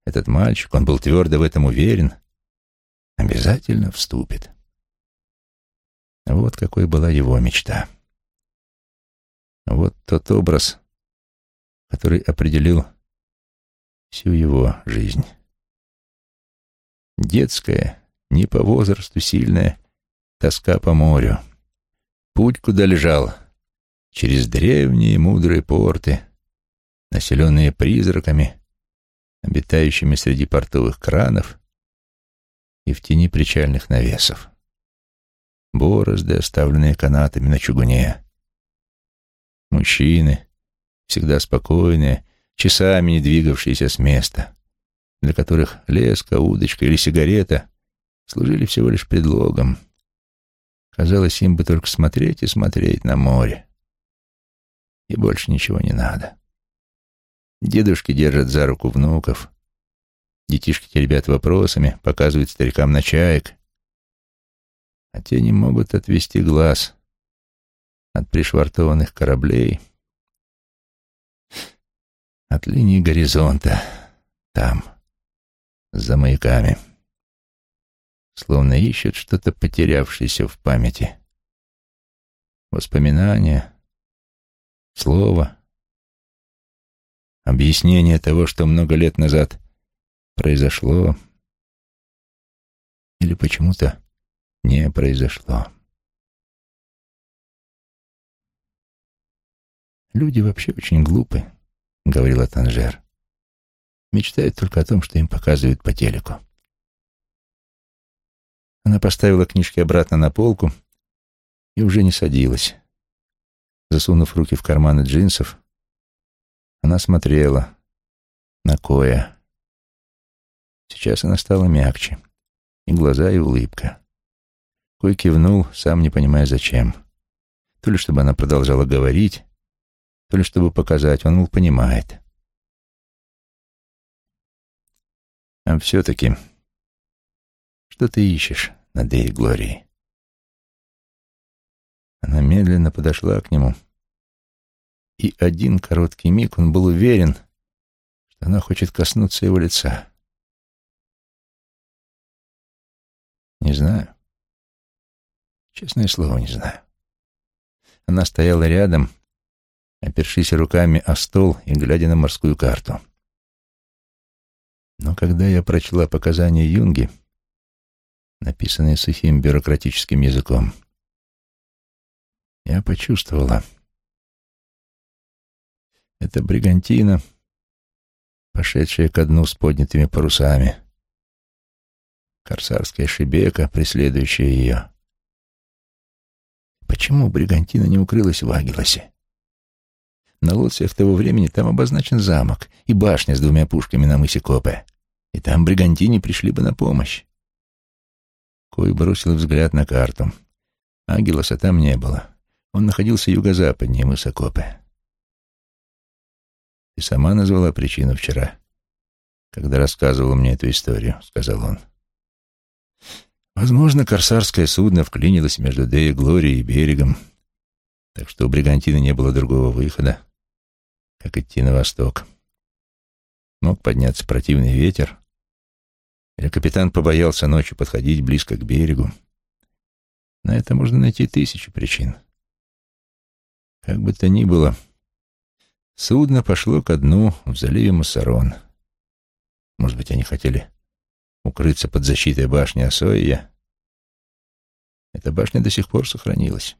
этот мальчик, он был твердо в этом уверен, обязательно вступит. Вот какой была его мечта. Вот тот образ, который определил всю его жизнь. Детская, не по возрасту сильная тоска по морю. Путь, куда лежал, через древние мудрые порты, населенные призраками, обитающими среди портовых кранов и в тени причальных навесов. Борозды, оставленные канатами на чугуне. Мужчины, всегда спокойные, часами не двигавшиеся с места, для которых леска, удочка или сигарета служили всего лишь предлогом. Казалось, им бы только смотреть и смотреть на море. И больше ничего не надо. Дедушки держат за руку внуков, Детишки теребят вопросами, показывают старикам на чаек. А те не могут отвести глаз от пришвартованных кораблей, от линии горизонта, там, за маяками. Словно ищут что-то потерявшееся в памяти. Воспоминания, слово, объяснение того, что много лет назад произошло или почему-то не произошло. «Люди вообще очень глупы», — говорила Танжер. «Мечтают только о том, что им показывают по телеку». Она поставила книжки обратно на полку и уже не садилась. Засунув руки в карманы джинсов, она смотрела на Коя, Сейчас она стала мягче. И глаза, и улыбка. Кой кивнул, сам не понимая зачем. То ли чтобы она продолжала говорить, то ли чтобы показать, он, мол, понимает. А все-таки, что ты ищешь на Дей Глории? Она медленно подошла к нему, и один короткий миг он был уверен, что она хочет коснуться его лица. Не знаю. Честное слово, не знаю. Она стояла рядом, опершись руками о стол и глядя на морскую карту. Но когда я прочла показания Юнги, написанные сухим бюрократическим языком, я почувствовала, это бригантина пошедшая ко дну с поднятыми парусами. Корсарская шибека, преследующая ее. Почему Бригантина не укрылась в Агилосе? На лоциях того времени там обозначен замок и башня с двумя пушками на мысе Копе. И там Бригантине пришли бы на помощь. Кой бросил взгляд на карту. Агилоса там не было. Он находился юго-западнее мыса Копе. «Ты сама назвала причину вчера, когда рассказывала мне эту историю», — сказал он. Возможно, корсарское судно вклинилось между Деей Глорией и берегом, так что у Бригантины не было другого выхода, как идти на восток. Мог подняться противный ветер, или капитан побоялся ночью подходить близко к берегу. На это можно найти тысячи причин. Как бы то ни было, судно пошло ко дну в заливе Муссарон. Может быть, они хотели укрыться под защитой башни Асоия. Эта башня до сих пор сохранилась.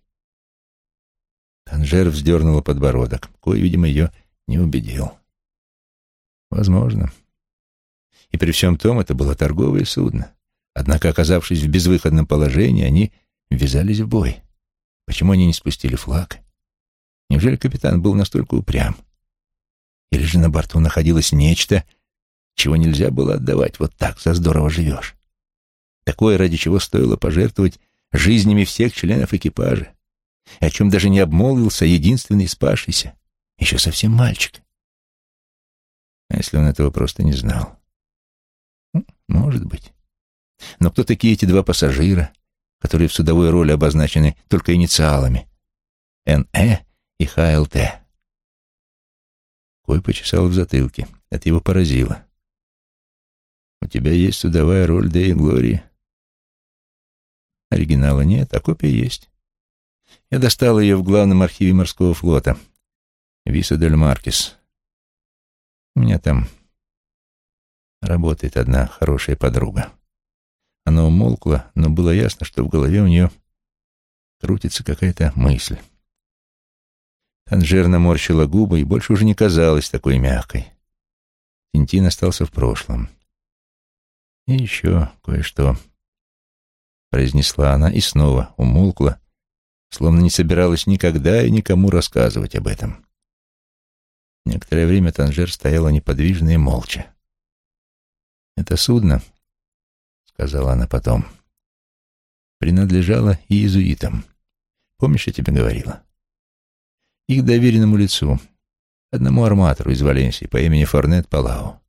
Танжер вздернула подбородок. Кой, видимо, ее не убедил. Возможно. И при всем том это было торговое судно. Однако, оказавшись в безвыходном положении, они ввязались в бой. Почему они не спустили флаг? Неужели капитан был настолько упрям? Или же на борту находилось нечто, чего нельзя было отдавать вот так, за здорово живешь? Такое, ради чего стоило пожертвовать жизнями всех членов экипажа, о чем даже не обмолвился единственный спасшийся, еще совсем мальчик. А если он этого просто не знал? Может быть. Но кто такие эти два пассажира, которые в судовой роли обозначены только инициалами? НЭ и ХЛТ. Кой почесал в затылке. Это его поразило. «У тебя есть судовая роль Дэй и Глории?» Оригинала нет, а копия есть. Я достал ее в главном архиве морского флота. Виса дель Маркес. У меня там работает одна хорошая подруга. Она умолкла, но было ясно, что в голове у нее крутится какая-то мысль. Танжер наморщила губы и больше уже не казалась такой мягкой. Тинтин остался в прошлом. И еще кое-что произнесла она и снова умолкла, словно не собиралась никогда и никому рассказывать об этом. Некоторое время Танжер стояла неподвижно и молча. «Это судно», — сказала она потом, — «принадлежало иезуитам. Помнишь, я тебе говорила? Их доверенному лицу, одному арматору из Валенсии по имени Форнет Палау.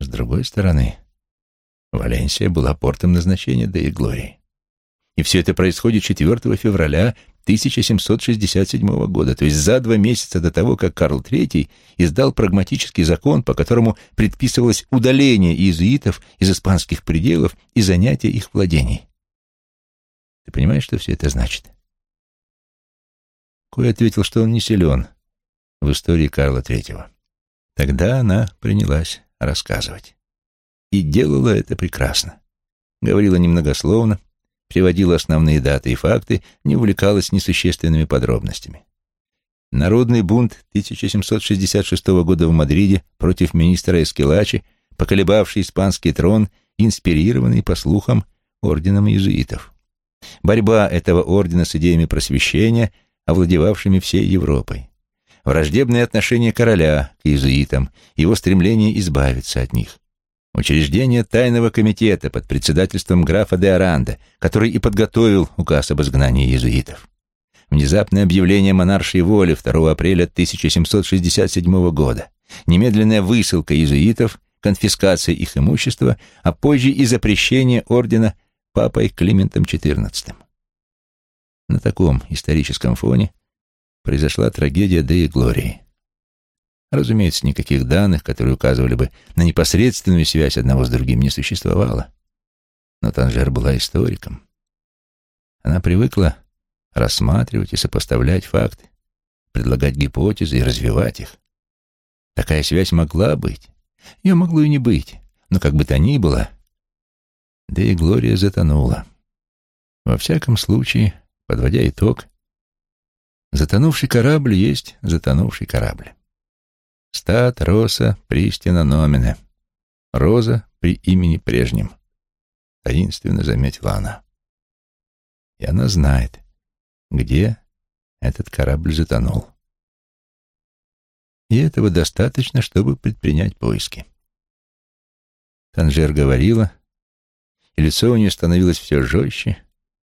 С другой стороны, Валенсия была портом назначения Деи Глории. И все это происходит 4 февраля 1767 года, то есть за два месяца до того, как Карл III издал прагматический закон, по которому предписывалось удаление иезуитов из испанских пределов и занятие их владений. Ты понимаешь, что все это значит? Кой ответил, что он не силен в истории Карла III. Тогда она принялась рассказывать. И делала это прекрасно. Говорила немногословно, приводила основные даты и факты, не увлекалась несущественными подробностями. Народный бунт 1766 года в Мадриде против министра Эскелачи, поколебавший испанский трон, инспирированный, по слухам, орденом иезуитов. Борьба этого ордена с идеями просвещения, овладевавшими всей Европой. Враждебное отношение короля к иезуитам, его стремление избавиться от них учреждение тайного комитета под председательством графа де Аранда, который и подготовил указ об изгнании иезуитов. Внезапное объявление монаршей воли 2 апреля 1767 года, немедленная высылка иезуитов, конфискация их имущества, а позже и запрещение ордена папой Климентом XIV. На таком историческом фоне произошла трагедия Деи Глории. Разумеется, никаких данных, которые указывали бы на непосредственную связь одного с другим, не существовало. Но Танжер была историком. Она привыкла рассматривать и сопоставлять факты, предлагать гипотезы и развивать их. Такая связь могла быть. Ее могло и не быть. Но как бы то ни было, да и Глория затонула. Во всяком случае, подводя итог, затонувший корабль есть затонувший корабль. Стат Роса Пристина Номине. Роза при имени прежнем. Таинственно заметила она. И она знает, где этот корабль затонул. И этого достаточно, чтобы предпринять поиски. Танжер говорила, и лицо у нее становилось все жестче,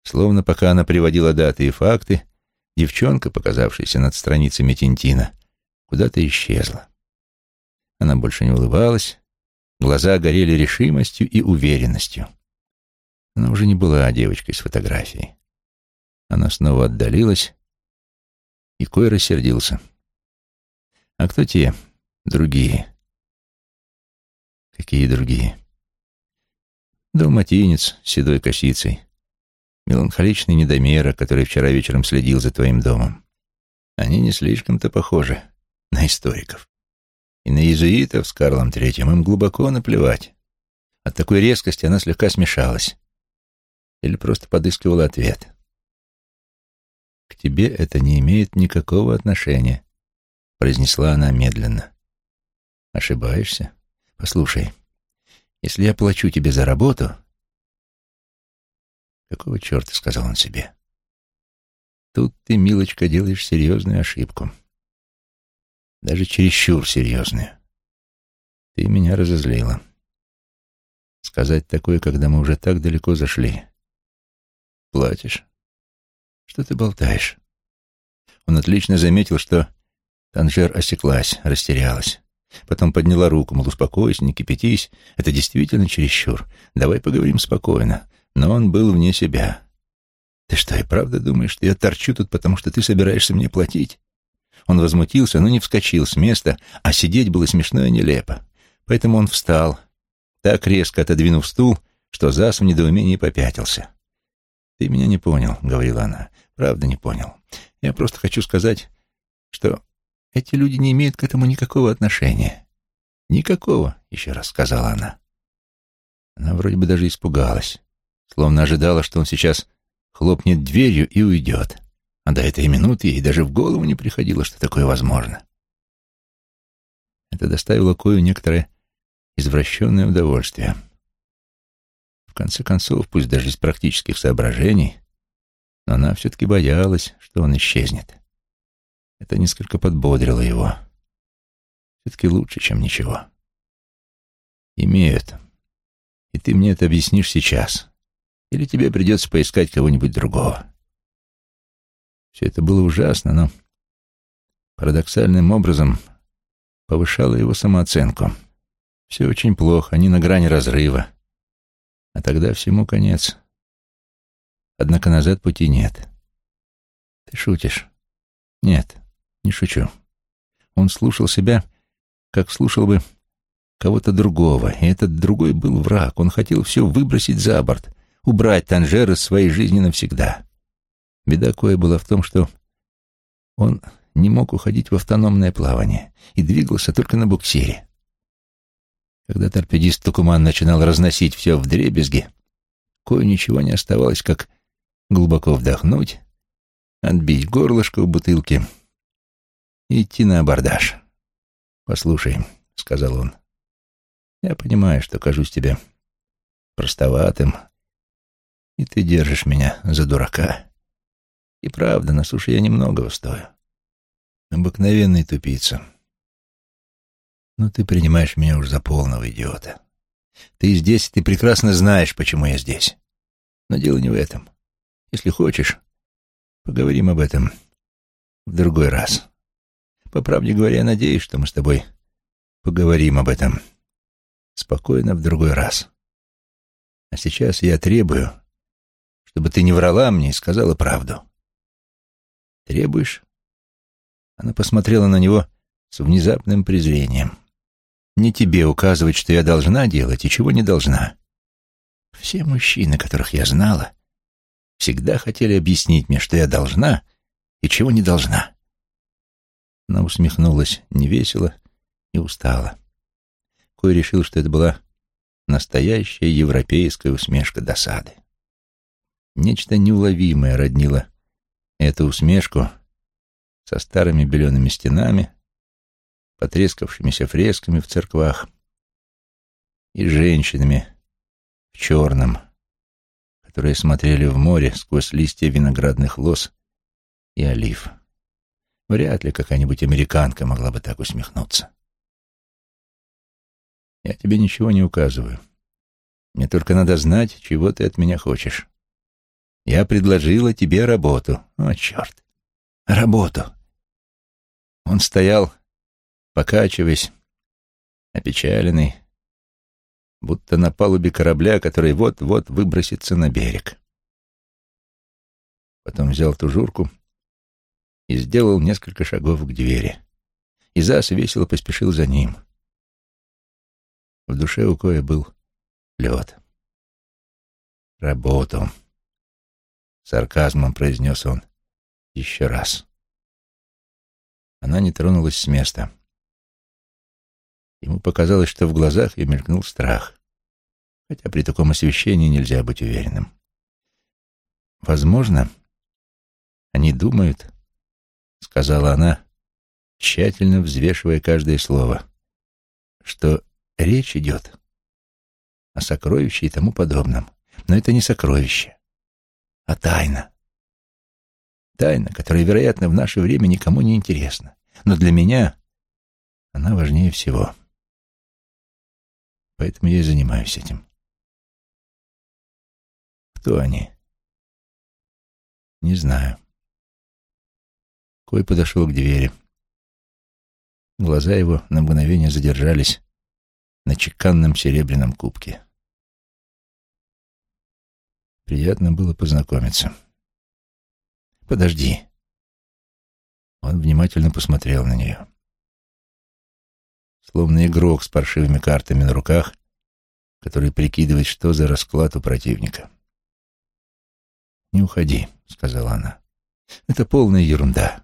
словно пока она приводила даты и факты, девчонка, показавшаяся над страницами Тинтина, куда-то исчезла. Она больше не улыбалась, глаза горели решимостью и уверенностью. Она уже не была девочкой с фотографией. Она снова отдалилась, и Кой рассердился. «А кто те другие?» «Какие другие?» «Далматинец с седой косицей, меланхоличный недомера, который вчера вечером следил за твоим домом. Они не слишком-то похожи на историков. И на иезуитов с Карлом Третьим им глубоко наплевать. От такой резкости она слегка смешалась. Или просто подыскивала ответ. «К тебе это не имеет никакого отношения», — произнесла она медленно. «Ошибаешься? Послушай, если я плачу тебе за работу...» «Какого черта?» — сказал он себе. «Тут ты, милочка, делаешь серьезную ошибку. Даже чересчур серьезную. Ты меня разозлила. Сказать такое, когда мы уже так далеко зашли. Платишь? Что ты болтаешь? Он отлично заметил, что Танжер осеклась, растерялась. Потом подняла руку, мол, успокойся, не кипятись. Это действительно чересчур. Давай поговорим спокойно. Но он был вне себя. Ты что, и правда думаешь, что я торчу тут, потому что ты собираешься мне платить? Он возмутился, но не вскочил с места, а сидеть было смешно и нелепо. Поэтому он встал, так резко отодвинув стул, что Зас в недоумении попятился. «Ты меня не понял», — говорила она. «Правда не понял. Я просто хочу сказать, что эти люди не имеют к этому никакого отношения». «Никакого», — еще раз сказала она. Она вроде бы даже испугалась, словно ожидала, что он сейчас хлопнет дверью и уйдет. А до этой минуты ей даже в голову не приходило, что такое возможно. Это доставило Кою некоторое извращенное удовольствие. В конце концов, пусть даже из практических соображений, но она все-таки боялась, что он исчезнет. Это несколько подбодрило его. Все-таки лучше, чем ничего. Имеют. И ты мне это объяснишь сейчас. Или тебе придется поискать кого-нибудь другого. Все это было ужасно, но парадоксальным образом повышало его самооценку. Все очень плохо, они на грани разрыва. А тогда всему конец. Однако назад пути нет. Ты шутишь? Нет, не шучу. Он слушал себя, как слушал бы кого-то другого, и этот другой был враг. Он хотел все выбросить за борт, убрать Танжер из своей жизни навсегда. Беда кое была в том, что он не мог уходить в автономное плавание и двигался только на буксире. Когда торпедист Тукуман начинал разносить все в дребезги, кое ничего не оставалось, как глубоко вдохнуть, отбить горлышко в бутылке и идти на абордаж. «Послушай», — сказал он, — «я понимаю, что кажусь тебе простоватым, и ты держишь меня за дурака. И правда, на суше я немного стою. Обыкновенный тупица. Но ты принимаешь меня уж за полного идиота. Ты здесь, ты прекрасно знаешь, почему я здесь. Но дело не в этом. Если хочешь, поговорим об этом в другой раз. По правде говоря, я надеюсь, что мы с тобой поговорим об этом спокойно в другой раз. А сейчас я требую, чтобы ты не врала мне и сказала правду. Требуешь? Она посмотрела на него с внезапным презрением. Не тебе указывать, что я должна делать и чего не должна. Все мужчины, которых я знала, всегда хотели объяснить мне, что я должна и чего не должна. Она усмехнулась невесело и устала. Кой решил, что это была настоящая европейская усмешка досады. Нечто неуловимое роднило эту усмешку со старыми белеными стенами, потрескавшимися фресками в церквах и женщинами в черном, которые смотрели в море сквозь листья виноградных лоз и олив. Вряд ли какая-нибудь американка могла бы так усмехнуться. Я тебе ничего не указываю. Мне только надо знать, чего ты от меня хочешь. Я предложила тебе работу. О, черт! Работу! Он стоял, покачиваясь, опечаленный, будто на палубе корабля, который вот-вот выбросится на берег. Потом взял тужурку и сделал несколько шагов к двери. Изас весело поспешил за ним. В душе у Коя был лед. «Работу», — сарказмом произнес он еще раз. Она не тронулась с места. Ему показалось, что в глазах ее мелькнул страх, хотя при таком освещении нельзя быть уверенным. «Возможно, они думают», — сказала она, тщательно взвешивая каждое слово, «что речь идет о сокровище и тому подобном. Но это не сокровище, а тайна. Тайна, которая, вероятно, в наше время никому не интересна. Но для меня она важнее всего. Поэтому я и занимаюсь этим. Кто они? Не знаю. Кой подошел к двери. Глаза его на мгновение задержались на чеканном серебряном кубке. Приятно было познакомиться. «Подожди». Он внимательно посмотрел на нее. Словно игрок с паршивыми картами на руках, который прикидывает, что за расклад у противника. «Не уходи», — сказала она. «Это полная ерунда».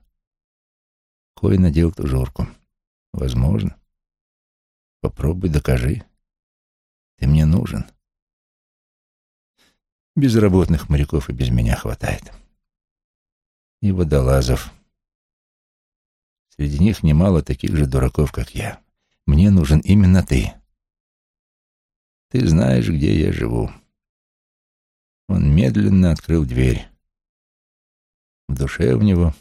Кой надел тужурку. «Возможно. Попробуй, докажи. Ты мне нужен. Безработных моряков и без меня хватает. И водолазов. Среди них немало таких же дураков, как я. Мне нужен именно ты. Ты знаешь, где я живу. Он медленно открыл дверь. В душе у него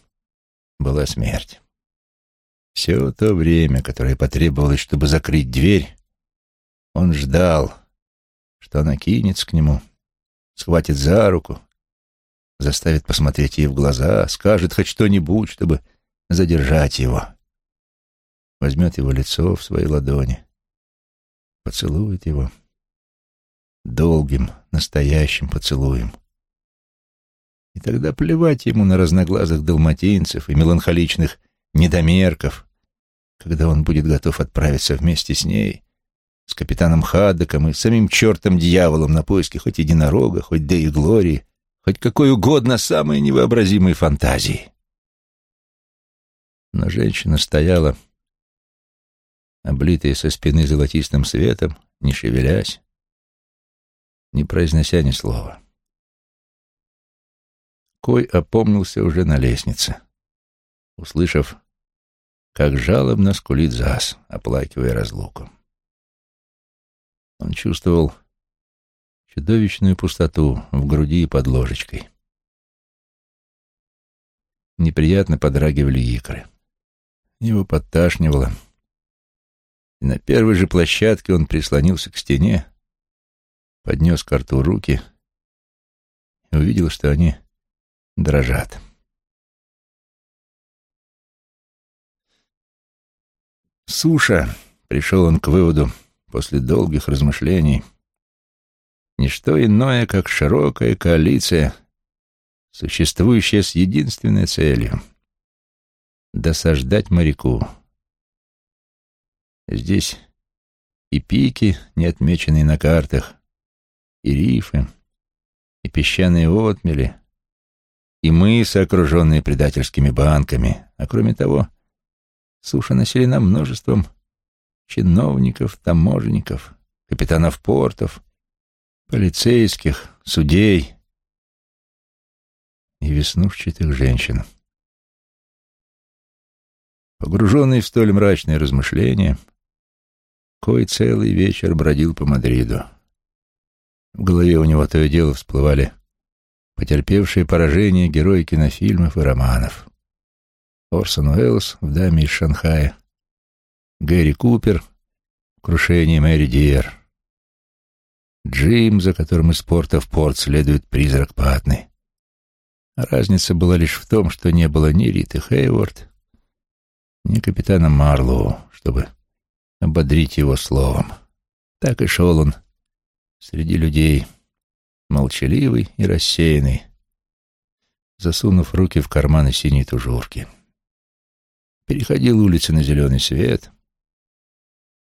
была смерть. Все то время, которое потребовалось, чтобы закрыть дверь, он ждал, что она кинется к нему, схватит за руку, заставит посмотреть ей в глаза, скажет хоть что-нибудь, чтобы задержать его. Возьмет его лицо в свои ладони, поцелует его долгим, настоящим поцелуем. И тогда плевать ему на разноглазых далматинцев и меланхоличных недомерков, когда он будет готов отправиться вместе с ней, с капитаном Хаддоком и самим чертом-дьяволом на поиски хоть единорога, хоть Деи Глории, хоть какой угодно самой невообразимой фантазии. Но женщина стояла, облитая со спины золотистым светом, не шевелясь, не произнося ни слова. Кой опомнился уже на лестнице, услышав как жалобно скулит Зас, оплакивая разлуку. Он чувствовал чудовищную пустоту в груди и под ложечкой. Неприятно подрагивали икры. Его подташнивало. И на первой же площадке он прислонился к стене, поднес к рту руки и увидел, что они дрожат. Суша, пришел он к выводу после долгих размышлений, не что иное, как широкая коалиция, существующая с единственной целью — досаждать моряку. Здесь и пики, не отмеченные на картах, и рифы, и песчаные отмели, и мысы, окруженные предательскими банками, а кроме того — Суша населена множеством чиновников, таможенников, капитанов портов, полицейских, судей и веснушчатых женщин. Погруженный в столь мрачные размышления, Кой целый вечер бродил по Мадриду. В голове у него то и дело всплывали потерпевшие поражение герои кинофильмов и романов. Орсон Уэллс в «Даме из Шанхая», Гэри Купер в «Крушении Мэри Диер», Джим, за которым из порта в порт следует призрак Патны. разница была лишь в том, что не было ни Риты Хейворд, ни капитана Марлоу, чтобы ободрить его словом. Так и шел он среди людей, молчаливый и рассеянный, засунув руки в карманы синей тужурки. Переходил улицы на зеленый свет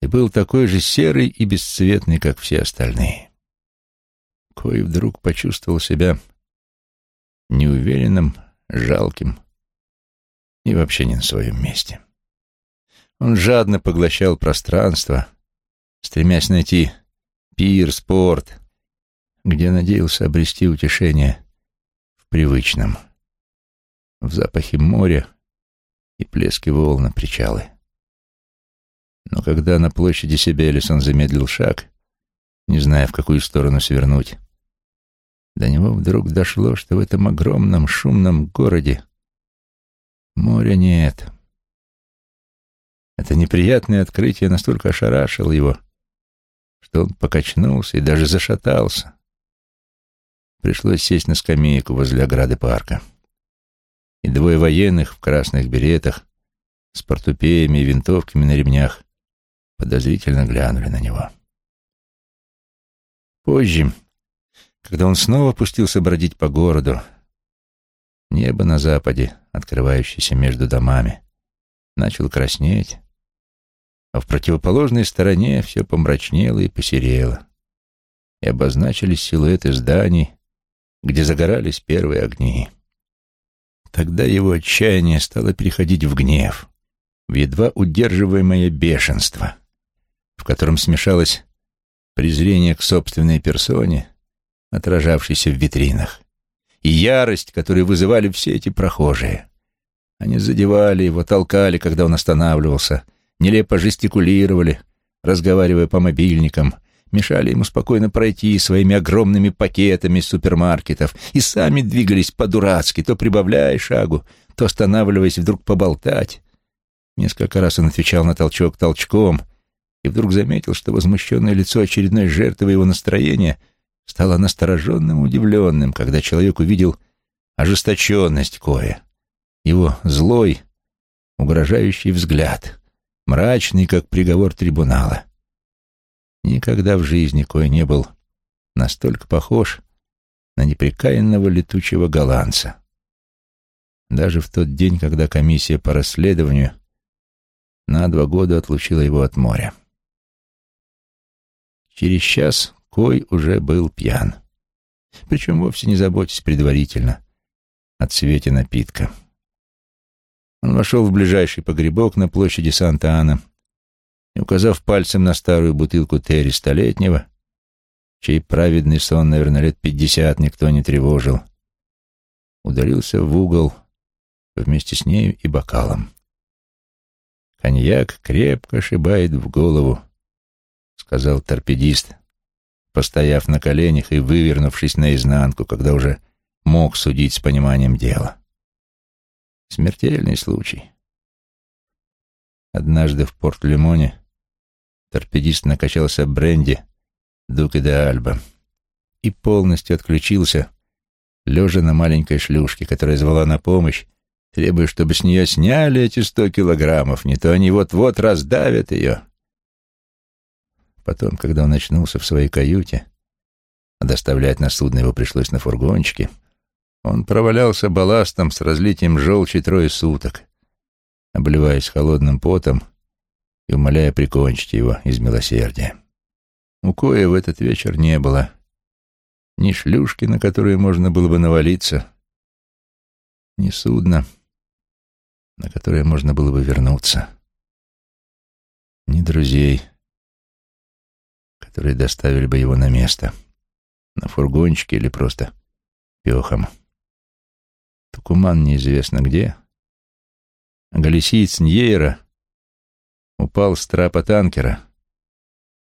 и был такой же серый и бесцветный, как все остальные. Кой вдруг почувствовал себя неуверенным, жалким и вообще не на своем месте. Он жадно поглощал пространство, стремясь найти пир, спорт, где надеялся обрести утешение в привычном, в запахе моря и плеске волн на причалы. Но когда на площади Сибелис он замедлил шаг, не зная, в какую сторону свернуть, до него вдруг дошло, что в этом огромном шумном городе моря нет. Это неприятное открытие настолько ошарашило его, что он покачнулся и даже зашатался. Пришлось сесть на скамейку возле ограды парка. И двое военных в красных беретах с портупеями и винтовками на ремнях подозрительно глянули на него. Позже, когда он снова пустился бродить по городу, небо на западе, открывающееся между домами, начало краснеть, а в противоположной стороне все помрачнело и посерело, и обозначились силуэты зданий, где загорались первые огни. Тогда его отчаяние стало переходить в гнев, в едва удерживаемое бешенство, в котором смешалось презрение к собственной персоне отражавшийся в витринах, и ярость, которую вызывали все эти прохожие. Они задевали его, толкали, когда он останавливался, нелепо жестикулировали, разговаривая по мобильникам, мешали ему спокойно пройти своими огромными пакетами из супермаркетов и сами двигались по-дурацки, то прибавляя шагу, то останавливаясь вдруг поболтать. Несколько раз он отвечал на толчок толчком и вдруг заметил, что возмущенное лицо очередной жертвы его настроения — стало настороженным, удивленным, когда человек увидел ожесточенность Коя, его злой, угрожающий взгляд, мрачный, как приговор трибунала. Никогда в жизни Кой не был настолько похож на непрекаянного летучего голландца. Даже в тот день, когда комиссия по расследованию на два года отлучила его от моря. Через час Кой уже был пьян. Причем вовсе не заботясь предварительно о цвете напитка. Он вошел в ближайший погребок на площади Санта-Ана и, указав пальцем на старую бутылку Терри столетнего, чей праведный сон, наверное, лет пятьдесят никто не тревожил, ударился в угол вместе с нею и бокалом. «Коньяк крепко шибает в голову», — сказал торпедист, постояв на коленях и вывернувшись наизнанку, когда уже мог судить с пониманием дела. Смертельный случай. Однажды в Порт-Лимоне торпедист накачался бренди Дуке де Альба и полностью отключился, лежа на маленькой шлюшке, которая звала на помощь, требуя, чтобы с нее сняли эти сто килограммов, не то они вот-вот раздавят ее. Потом, когда он очнулся в своей каюте, а доставлять на судно его пришлось на фургончике, он провалялся балластом с разлитием желчи трое суток, обливаясь холодным потом и умоляя прикончить его из милосердия. У Коя в этот вечер не было ни шлюшки, на которую можно было бы навалиться, ни судна, на которое можно было бы вернуться, ни друзей, которые доставили бы его на место, на фургончике или просто пехом. Тукуман неизвестно где, Галисиец Ньейра упал с трапа танкера.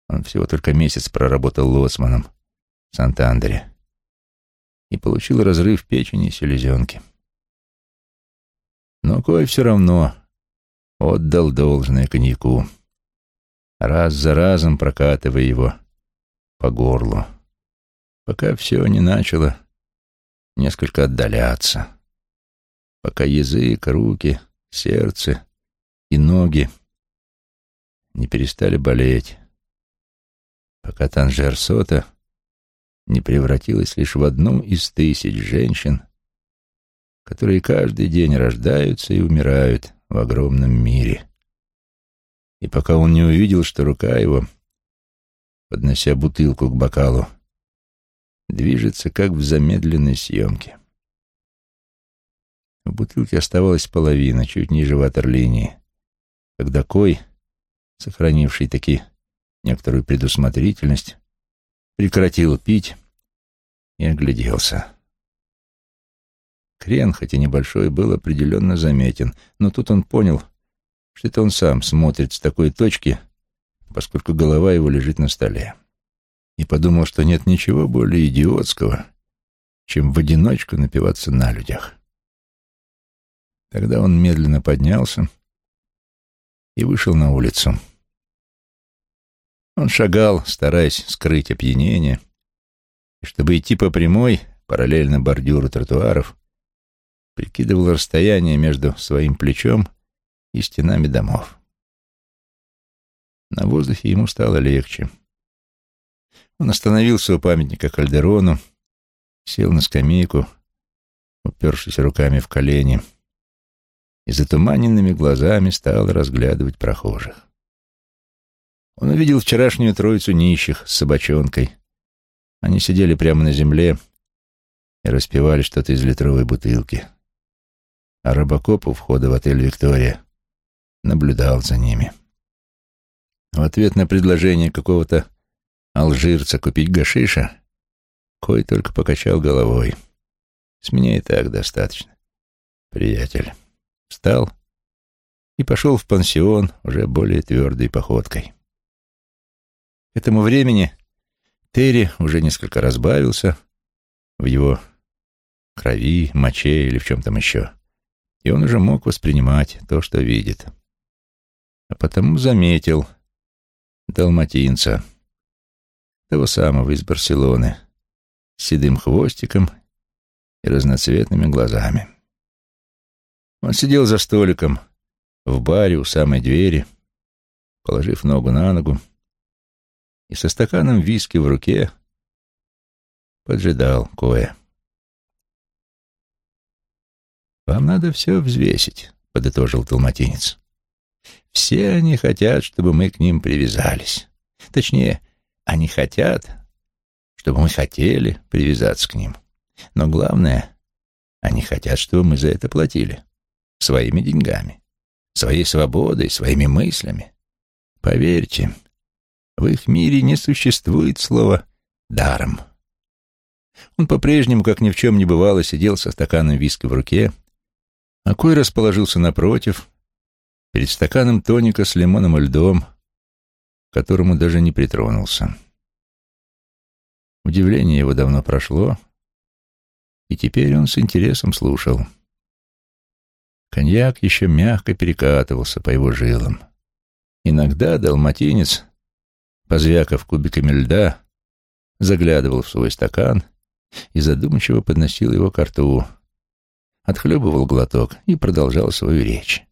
Он всего только месяц проработал лоцманом в Санта-Андре и получил разрыв печени и селезенки. Но Кой все равно отдал должное коньяку, раз за разом прокатывая его по горлу, пока все не начало несколько отдаляться, пока язык, руки, сердце и ноги не перестали болеть, пока Танжер Сота не превратилась лишь в одну из тысяч женщин, которые каждый день рождаются и умирают в огромном мире. И пока он не увидел, что рука его, поднося бутылку к бокалу, движется, как в замедленной съемке. В бутылке оставалась половина, чуть ниже ватерлинии, когда Кой, сохранивший таки некоторую предусмотрительность, прекратил пить и огляделся. Крен, хотя небольшой, был определенно заметен, но тут он понял, что это он сам смотрит с такой точки, поскольку голова его лежит на столе. И подумал, что нет ничего более идиотского, чем в одиночку напиваться на людях. Тогда он медленно поднялся и вышел на улицу. Он шагал, стараясь скрыть опьянение, и чтобы идти по прямой, параллельно бордюру тротуаров, прикидывал расстояние между своим плечом и стенами домов. На воздухе ему стало легче. Он остановился у памятника Кальдерону, сел на скамейку, упершись руками в колени, и затуманенными глазами стал разглядывать прохожих. Он увидел вчерашнюю троицу нищих с собачонкой. Они сидели прямо на земле и распивали что-то из литровой бутылки а Робокоп у входа в отель «Виктория» наблюдал за ними. В ответ на предложение какого-то алжирца купить гашиша, Кой только покачал головой. «С меня и так достаточно, приятель». Встал и пошел в пансион уже более твердой походкой. К этому времени Терри уже несколько разбавился в его крови, моче или в чем там еще и он уже мог воспринимать то, что видит. А потому заметил далматинца, того самого из Барселоны, с седым хвостиком и разноцветными глазами. Он сидел за столиком в баре у самой двери, положив ногу на ногу, и со стаканом виски в руке поджидал Коя. «Вам надо все взвесить», — подытожил толматинец. «Все они хотят, чтобы мы к ним привязались. Точнее, они хотят, чтобы мы хотели привязаться к ним. Но главное, они хотят, чтобы мы за это платили. Своими деньгами, своей свободой, своими мыслями. Поверьте, в их мире не существует слова «даром». Он по-прежнему, как ни в чем не бывало, сидел со стаканом виски в руке, а Кой расположился напротив, перед стаканом тоника с лимоном и льдом, к которому даже не притронулся. Удивление его давно прошло, и теперь он с интересом слушал. Коньяк еще мягко перекатывался по его жилам. Иногда далматинец, позвякав кубиками льда, заглядывал в свой стакан и задумчиво подносил его к рту, отхлебывал глоток и продолжал свою речь.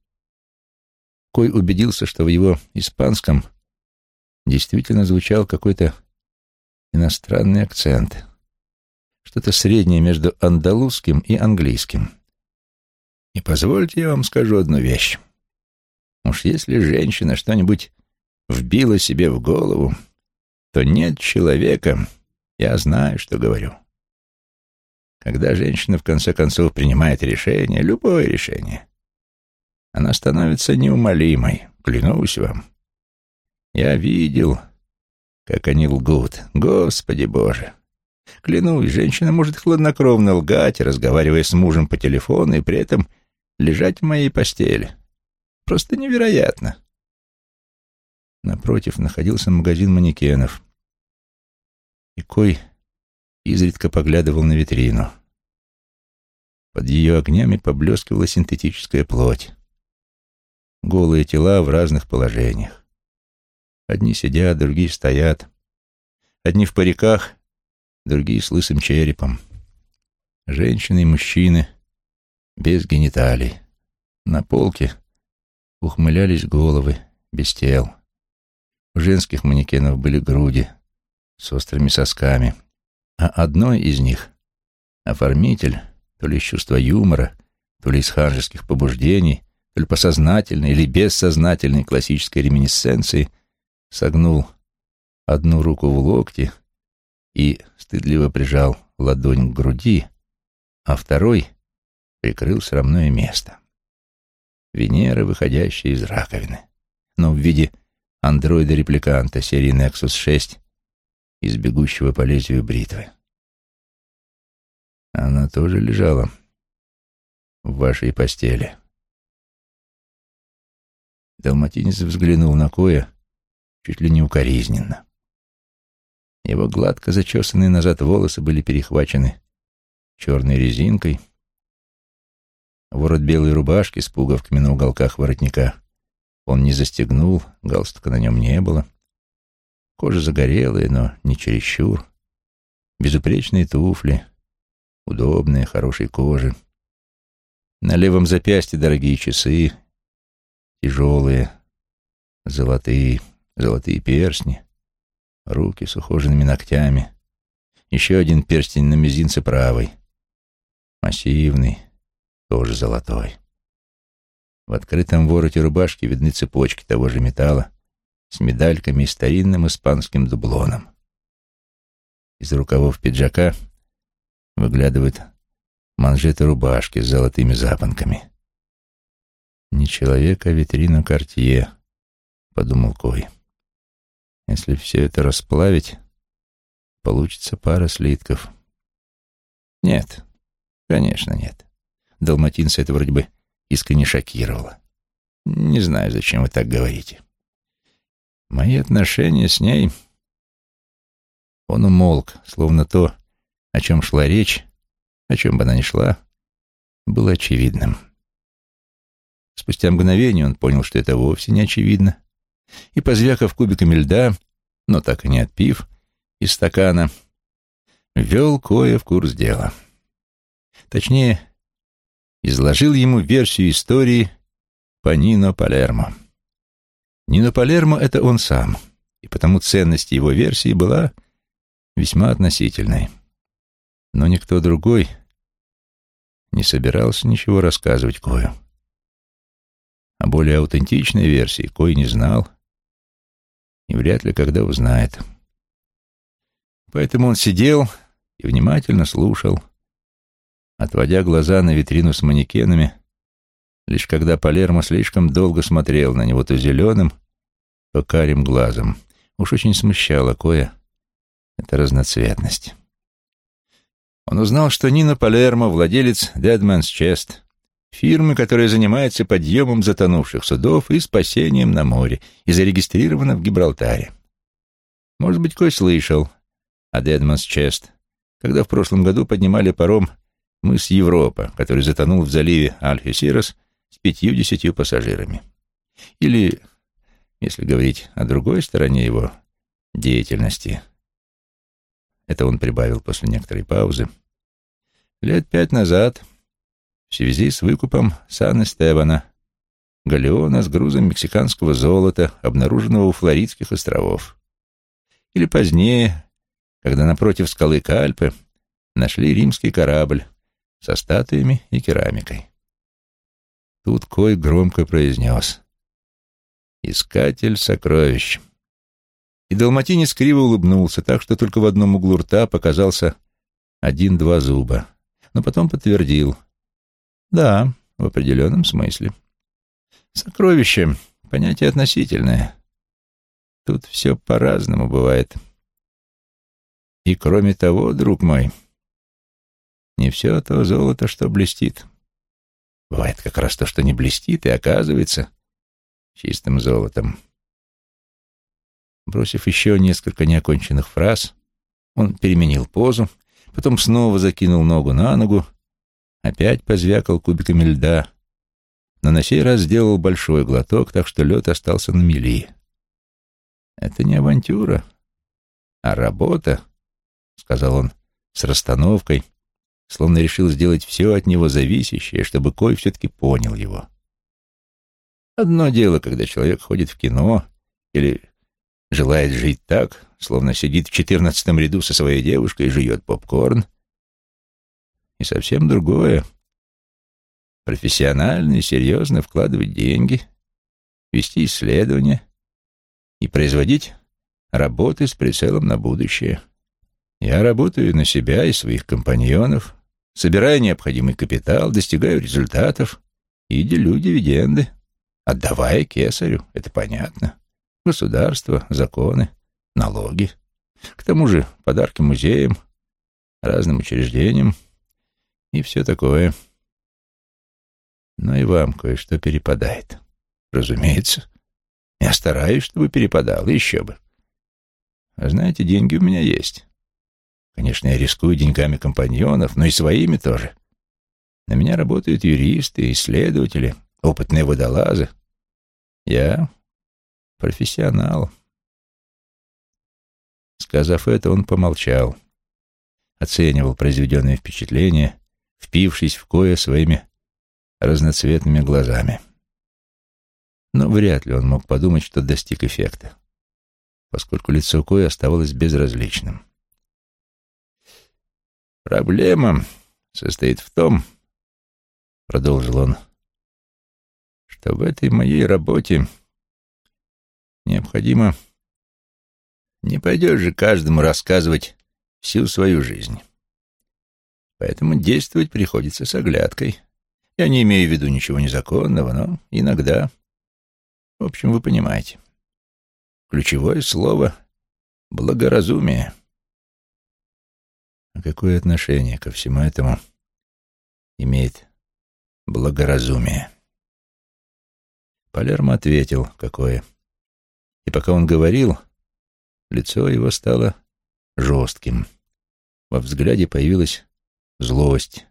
Кой убедился, что в его испанском действительно звучал какой-то иностранный акцент, что-то среднее между андалузским и английским. И позвольте я вам скажу одну вещь. Уж если женщина что-нибудь вбила себе в голову, то нет человека, я знаю, что говорю. Когда женщина в конце концов принимает решение, любое решение, она становится неумолимой, клянусь вам. Я видел, как они лгут. Господи Боже! Клянусь, женщина может хладнокровно лгать, разговаривая с мужем по телефону и при этом лежать в моей постели. просто невероятно. Напротив находился магазин манекенов. И Кой изредка поглядывал на витрину. Под ее огнями поблескивала синтетическая плоть. Голые тела в разных положениях. Одни сидят, другие стоят. Одни в париках, другие с лысым черепом. Женщины и мужчины без гениталий. На полке ухмылялись головы без тел. У женских манекенов были груди с острыми сосками, а одной из них оформитель, то ли из чувства юмора, то ли из ханжеских побуждений, то по сознательной или бессознательной классической реминисценции, согнул одну руку в локте и стыдливо прижал ладонь к груди, а второй прикрыл срамное место. Венера, выходящая из раковины, но в виде андроида-репликанта серии Nexus 6 из бегущего по лезвию бритвы. Она тоже лежала в вашей постели. Далматинец взглянул на Коя чуть ли не укоризненно. Его гладко зачесанные назад волосы были перехвачены черной резинкой. Ворот белой рубашки с пуговками на уголках воротника он не застегнул, галстука на нем не было. Кожа загорелая, но не чересчур. Безупречные туфли, удобные, хорошей кожи. На левом запястье дорогие часы, тяжелые, золотые, золотые перстни, руки с ухоженными ногтями. Еще один перстень на мизинце правой, массивный, тоже золотой. В открытом вороте рубашки видны цепочки того же металла с медальками и старинным испанским дублоном. Из рукавов пиджака выглядывают манжеты рубашки с золотыми запонками. «Не человек, а витрина Кортье», — подумал Кой. «Если все это расплавить, получится пара слитков». «Нет, конечно, нет. Далматинца это вроде бы искренне шокировало. Не знаю, зачем вы так говорите. Мои отношения с ней... Он умолк, словно то, о чем шла речь, о чем бы она ни шла, было очевидным. Спустя мгновение он понял, что это вовсе не очевидно, и, позвякав кубиками льда, но так и не отпив из стакана, ввел Коя в курс дела. Точнее, изложил ему версию истории по Нино Палермо. Нино Палермо — это он сам, и потому ценность его версии была весьма относительной. Но никто другой не собирался ничего рассказывать Кою. О более аутентичной версии Кой не знал и вряд ли когда узнает. Поэтому он сидел и внимательно слушал, отводя глаза на витрину с манекенами, лишь когда Палермо слишком долго смотрел на него то зеленым, то карим глазом. Уж очень смущало Коя эта разноцветность. Он узнал, что Нина Палермо — владелец Deadman's Chest, фирмы, которая занимается подъемом затонувших судов и спасением на море, и зарегистрирована в Гибралтаре. Может быть, Кой слышал о Deadman's Chest, когда в прошлом году поднимали паром мыс Европа, который затонул в заливе Альхесирос с пятью-десятью пассажирами. Или, если говорить о другой стороне его деятельности, это он прибавил после некоторой паузы, лет пять назад, в связи с выкупом Сан-Эстебана, галеона с грузом мексиканского золота, обнаруженного у Флоридских островов. Или позднее, когда напротив скалы Кальпы нашли римский корабль, со статуями и керамикой. Тут Кой громко произнес «Искатель сокровищ». И Далматинец криво улыбнулся, так что только в одном углу рта показался один-два зуба, но потом подтвердил «Да, в определенном смысле. Сокровище — понятие относительное. Тут все по-разному бывает. И кроме того, друг мой, не все то золото, что блестит. Бывает как раз то, что не блестит, и оказывается чистым золотом. Бросив еще несколько неоконченных фраз, он переменил позу, потом снова закинул ногу на ногу, опять позвякал кубиками льда, но на сей раз сделал большой глоток, так что лед остался на мели. «Это не авантюра, а работа», — сказал он с расстановкой, словно решил сделать все от него зависящее, чтобы Кой все-таки понял его. Одно дело, когда человек ходит в кино или желает жить так, словно сидит в четырнадцатом ряду со своей девушкой и жует попкорн. И совсем другое — профессионально и серьезно вкладывать деньги, вести исследования и производить работы с прицелом на будущее. Я работаю на себя и своих компаньонов, собираю необходимый капитал, достигаю результатов и делю дивиденды, отдавая кесарю, это понятно. Государство, законы, налоги. К тому же подарки музеям, разным учреждениям и все такое. Но и вам кое-что перепадает. Разумеется. Я стараюсь, чтобы перепадал, еще бы. А знаете, деньги у меня есть. Конечно, я рискую деньгами компаньонов, но и своими тоже. На меня работают юристы, исследователи, опытные водолазы. Я профессионал. Сказав это, он помолчал, оценивал произведенное впечатление, впившись в кое своими разноцветными глазами. Но вряд ли он мог подумать, что достиг эффекта, поскольку лицо Коя оставалось безразличным. «Проблема состоит в том, — продолжил он, — что в этой моей работе необходимо не пойдешь же каждому рассказывать всю свою жизнь. Поэтому действовать приходится с оглядкой. Я не имею в виду ничего незаконного, но иногда... В общем, вы понимаете. Ключевое слово — благоразумие. А какое отношение ко всему этому имеет благоразумие? Палермо ответил, какое. И пока он говорил, Лицо его стало жестким. Во взгляде появилась злость,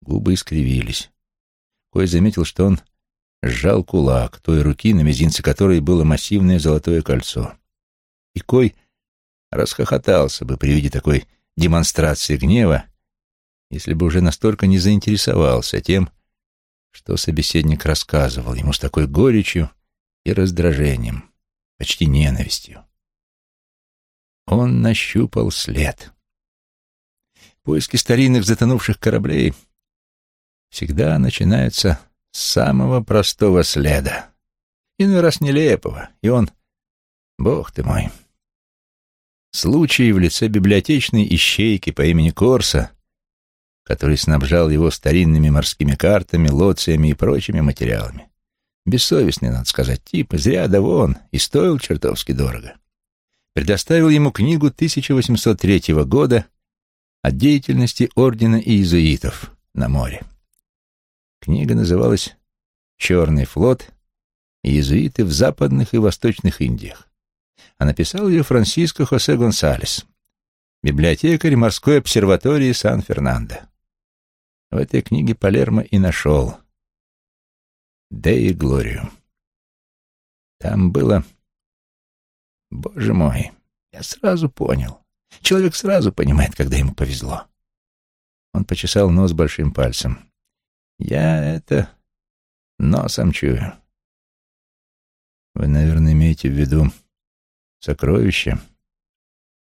губы искривились. Кой заметил, что он сжал кулак той руки, на мизинце которой было массивное золотое кольцо. И Кой расхохотался бы при виде такой демонстрации гнева, если бы уже настолько не заинтересовался тем, что собеседник рассказывал ему с такой горечью и раздражением, почти ненавистью. Он нащупал след. Поиски старинных затонувших кораблей всегда начинаются с самого простого следа. Иной раз нелепого, и он... Бог ты мой! Случай в лице библиотечной ищейки по имени Корса, который снабжал его старинными морскими картами, лоциями и прочими материалами. Бессовестный, надо сказать, тип, из ряда вон, и стоил чертовски дорого предоставил ему книгу 1803 года о деятельности ордена иезуитов на море. Книга называлась «Черный флот. Иезуиты в западных и восточных Индиях», а написал ее Франсиско Хосе Гонсалес, библиотекарь морской обсерватории Сан-Фернандо. В этой книге Палермо и нашел «Де и Глорию». Там было Боже мой, я сразу понял. Человек сразу понимает, когда ему повезло. Он почесал нос большим пальцем. Я это носом чую. Вы, наверное, имеете в виду сокровище.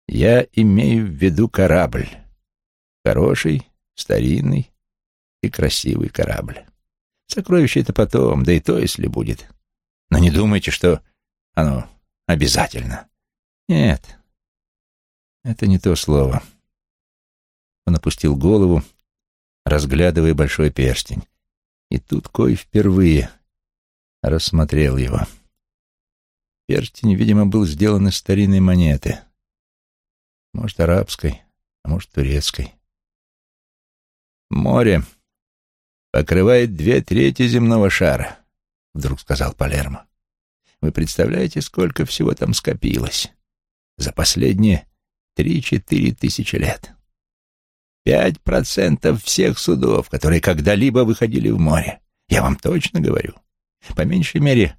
Я имею в виду корабль. Хороший, старинный и красивый корабль. Сокровище это потом, да и то, если будет. Но не думайте, что оно Обязательно. Нет, это не то слово. Он опустил голову, разглядывая большой перстень. И тут Кой впервые рассмотрел его. Перстень, видимо, был сделан из старинной монеты. Может, арабской, а может, турецкой. «Море покрывает две трети земного шара», — вдруг сказал Палермо. Вы представляете, сколько всего там скопилось? За последние три-четыре тысячи лет. Пять процентов всех судов, которые когда-либо выходили в море. Я вам точно говорю. По меньшей мере,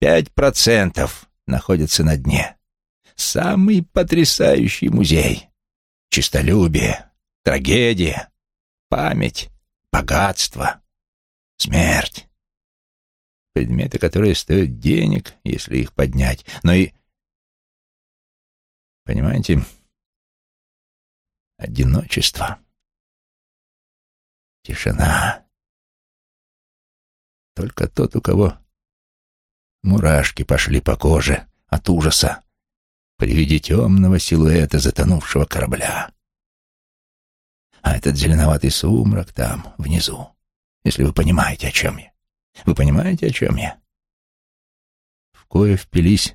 пять процентов находятся на дне. Самый потрясающий музей. Чистолюбие, трагедия, память, богатство, смерть. Предметы, которые стоят денег, если их поднять, но и... Понимаете, одиночество, тишина. Только тот, у кого мурашки пошли по коже от ужаса при виде темного силуэта затонувшего корабля. А этот зеленоватый сумрак там, внизу, если вы понимаете, о чем я. Вы понимаете, о чем я? В кое впились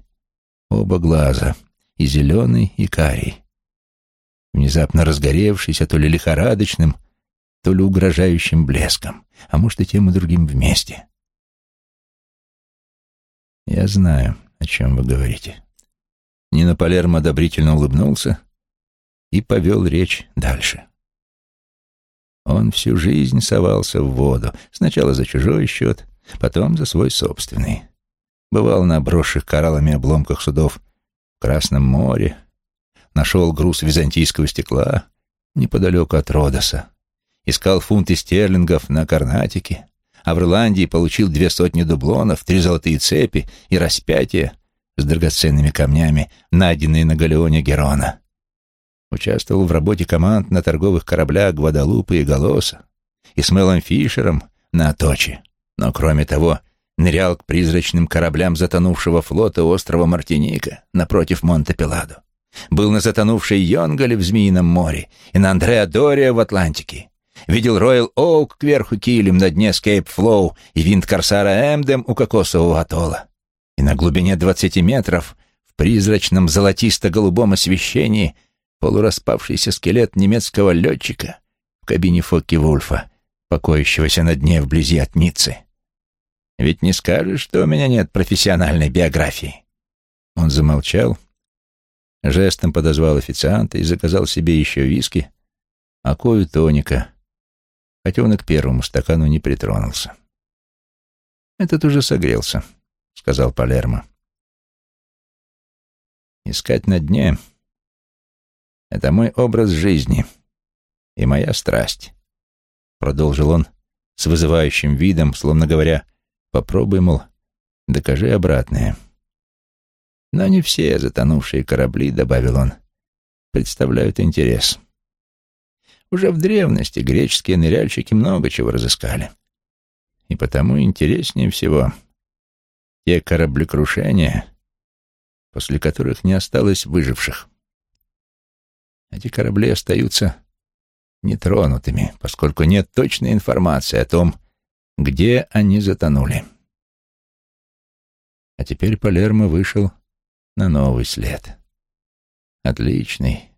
оба глаза, и зеленый, и карий. Внезапно разгоревшийся то ли лихорадочным, то ли угрожающим блеском, а может и тем и другим вместе. Я знаю, о чем вы говорите. Нина Палермо одобрительно улыбнулся и повел речь дальше. Он всю жизнь совался в воду, сначала за чужой счет, потом за свой собственный. Бывал на обросших кораллами обломках судов в Красном море, нашел груз византийского стекла неподалеку от Родоса, искал фунты стерлингов на Карнатике, а в Ирландии получил две сотни дублонов, три золотые цепи и распятие с драгоценными камнями, найденные на галеоне Герона. Участвовал в работе команд на торговых кораблях Гвадалупы и Галоса и с Мелом Фишером на Аточи. Но, кроме того, нырял к призрачным кораблям затонувшего флота острова Мартиника напротив Монте-Пеладо. Был на затонувшей Йонгале в Змеином море и на Андреа Дория в Атлантике. Видел Ройял Оук кверху килем на дне Скапа-Флоу и винт Корсара Эмдем у Кокосового атолла. И на глубине двадцати метров в призрачном золотисто-голубом освещении – полураспавшийся скелет немецкого летчика в кабине Фокке-Вульфа, покоящегося на дне вблизи от Ниццы. Ведь не скажешь, что у меня нет профессиональной биографии. Он замолчал, жестом подозвал официанта и заказал себе еще виски, а кою тоника, хотя он и к первому стакану не притронулся. «Этот уже согрелся», — сказал Палермо. «Искать на дне это мой образ жизни и моя страсть. Продолжил он с вызывающим видом, словно говоря, попробуй, мол, докажи обратное. Но не все затонувшие корабли, добавил он, представляют интерес. Уже в древности греческие ныряльщики много чего разыскали. И потому интереснее всего те кораблекрушения, после которых не осталось выживших. Эти корабли остаются нетронутыми, поскольку нет точной информации о том, где они затонули. А теперь Палермо вышел на новый след. Отличный,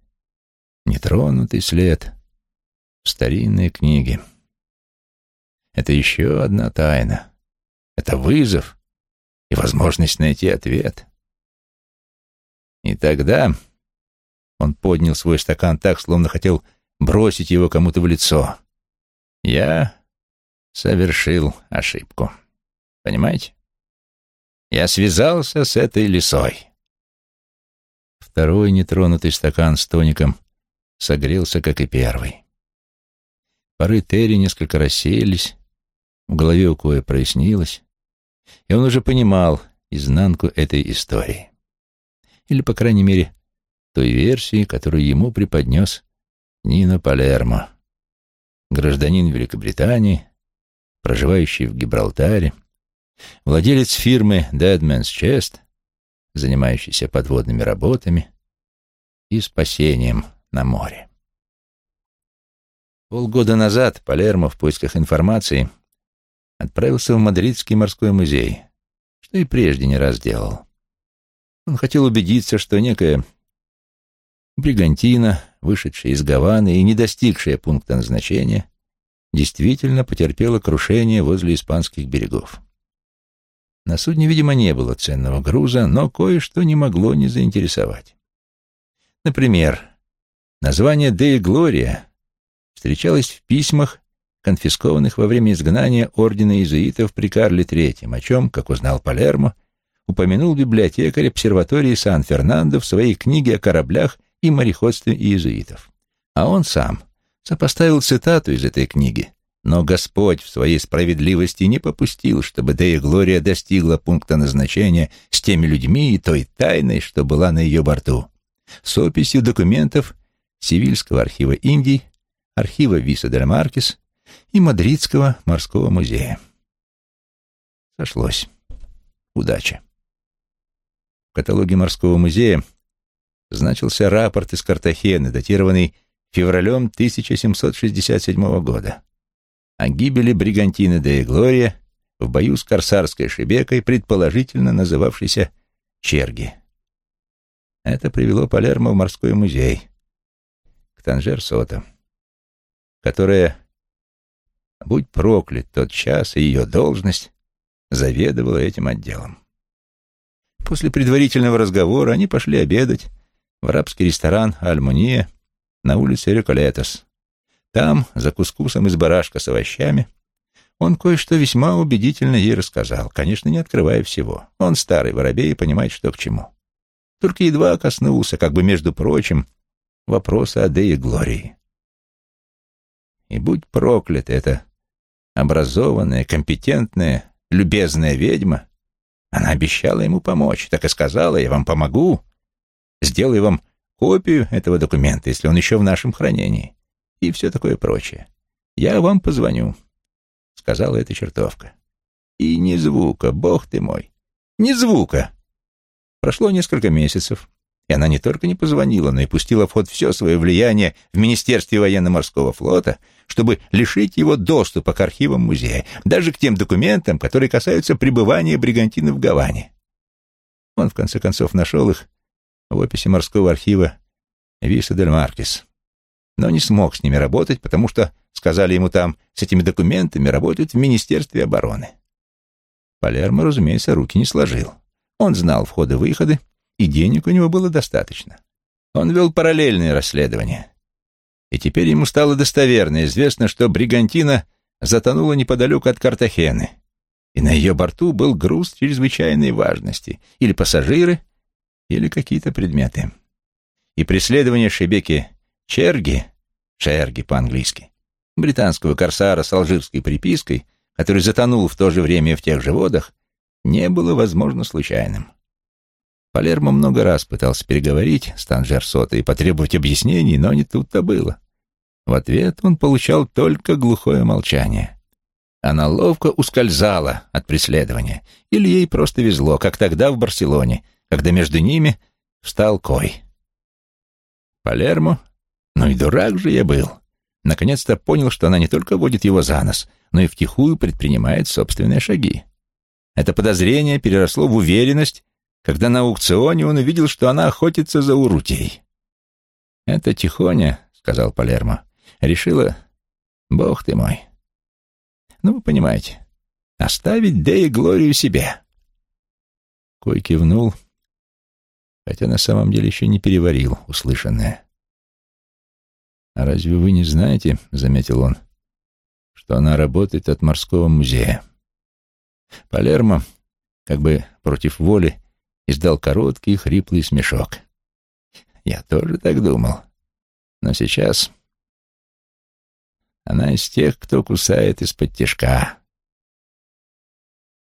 нетронутый след в старинной книге. Это еще одна тайна. Это вызов и возможность найти ответ. И тогда он поднял свой стакан так, словно хотел бросить его кому-то в лицо. Я совершил ошибку. Понимаете? Я связался с этой лисой. Второй нетронутый стакан с тоником согрелся, как и первый. Поры Терри несколько рассеялись, в голове у Коя прояснилось, и он уже понимал изнанку этой истории. Или, по крайней мере, той версии, которую ему преподнес Нино Палермо, гражданин Великобритании, проживающий в Гибралтаре, владелец фирмы Deadman's Chest, занимающийся подводными работами и спасением на море. Полгода назад Палермо в поисках информации отправился в Мадридский морской музей, что и прежде не раз делал. Он хотел убедиться, что некая Бригантина, вышедшая из Гаваны и не достигшая пункта назначения, действительно потерпела крушение возле испанских берегов. На судне, видимо, не было ценного груза, но кое-что не могло не заинтересовать. Например, название «Дея Глория» встречалось в письмах, конфискованных во время изгнания ордена иезуитов при Карле III, о чем, как узнал Палермо, упомянул библиотекарь обсерватории Сан-Фернандо в своей книге о кораблях и мореходстве иезуитов. А он сам сопоставил цитату из этой книги но Господь в своей справедливости не попустил, чтобы Дея Глория достигла пункта назначения с теми людьми и той тайной, что была на ее борту, с описью документов Сивильского архива Индии, архива Виса дель Маркес и Мадридского морского музея. Сошлось. Удача. В каталоге морского музея значился рапорт из Картахены, датированный февралем 1767 года о гибели бригантины де Глория в бою с корсарской шибекой, предположительно называвшейся Черги. Это привело Палермо в морской музей, к Танжер-Сота, которая, будь проклят тот час и ее должность, заведовала этим отделом. После предварительного разговора они пошли обедать в арабский ресторан «Альмуния» на улице Реколетос, там, за кускусом из барашка с овощами, он кое-что весьма убедительно ей рассказал, конечно, не открывая всего. Он старый воробей и понимает, что к чему. Только едва коснулся, как бы между прочим, вопроса о Дее Глории. И будь проклята эта образованная, компетентная, любезная ведьма, она обещала ему помочь, так и сказала, я вам помогу, сделаю вам копию этого документа, если он еще в нашем хранении и все такое прочее. Я вам позвоню, — сказала эта чертовка. И ни звука, бог ты мой, ни звука. Прошло несколько месяцев, и она не только не позвонила, но и пустила в ход все свое влияние в Министерстве военно-морского флота, чтобы лишить его доступа к архивам музея, даже к тем документам, которые касаются пребывания бригантины в Гаване. Он, в конце концов, нашел их в описи морского архива Виса дель Маркес но не смог с ними работать, потому что, сказали ему там, с этими документами работают в Министерстве обороны. Палермо, разумеется, руки не сложил. Он знал входы-выходы, и денег у него было достаточно. Он вел параллельные расследования. И теперь ему стало достоверно известно, что бригантина затонула неподалеку от Картахены, и на ее борту был груз чрезвычайной важности, или пассажиры, или какие-то предметы. И преследование Шебеки Черги Шерги по-английски, британского корсара с алжирской припиской, который затонул в то же время в тех же водах, не было, возможно, случайным. Палермо много раз пытался переговорить с Танжер Сота и потребовать объяснений, но не тут-то было. В ответ он получал только глухое молчание. Она ловко ускользала от преследования, или ей просто везло, как тогда в Барселоне, когда между ними встал Кой. Палермо ну и дурак же я был. Наконец-то понял, что она не только водит его за нос, но и втихую предпринимает собственные шаги. Это подозрение переросло в уверенность, когда на аукционе он увидел, что она охотится за Урутей. «Это Тихоня», — сказал Палермо, — решила, бог ты мой. Ну, вы понимаете, оставить Дея Глорию себе. Кой кивнул, хотя на самом деле еще не переварил услышанное. «А разве вы не знаете, — заметил он, — что она работает от морского музея?» Палермо, как бы против воли, издал короткий хриплый смешок. «Я тоже так думал. Но сейчас она из тех, кто кусает из-под тишка».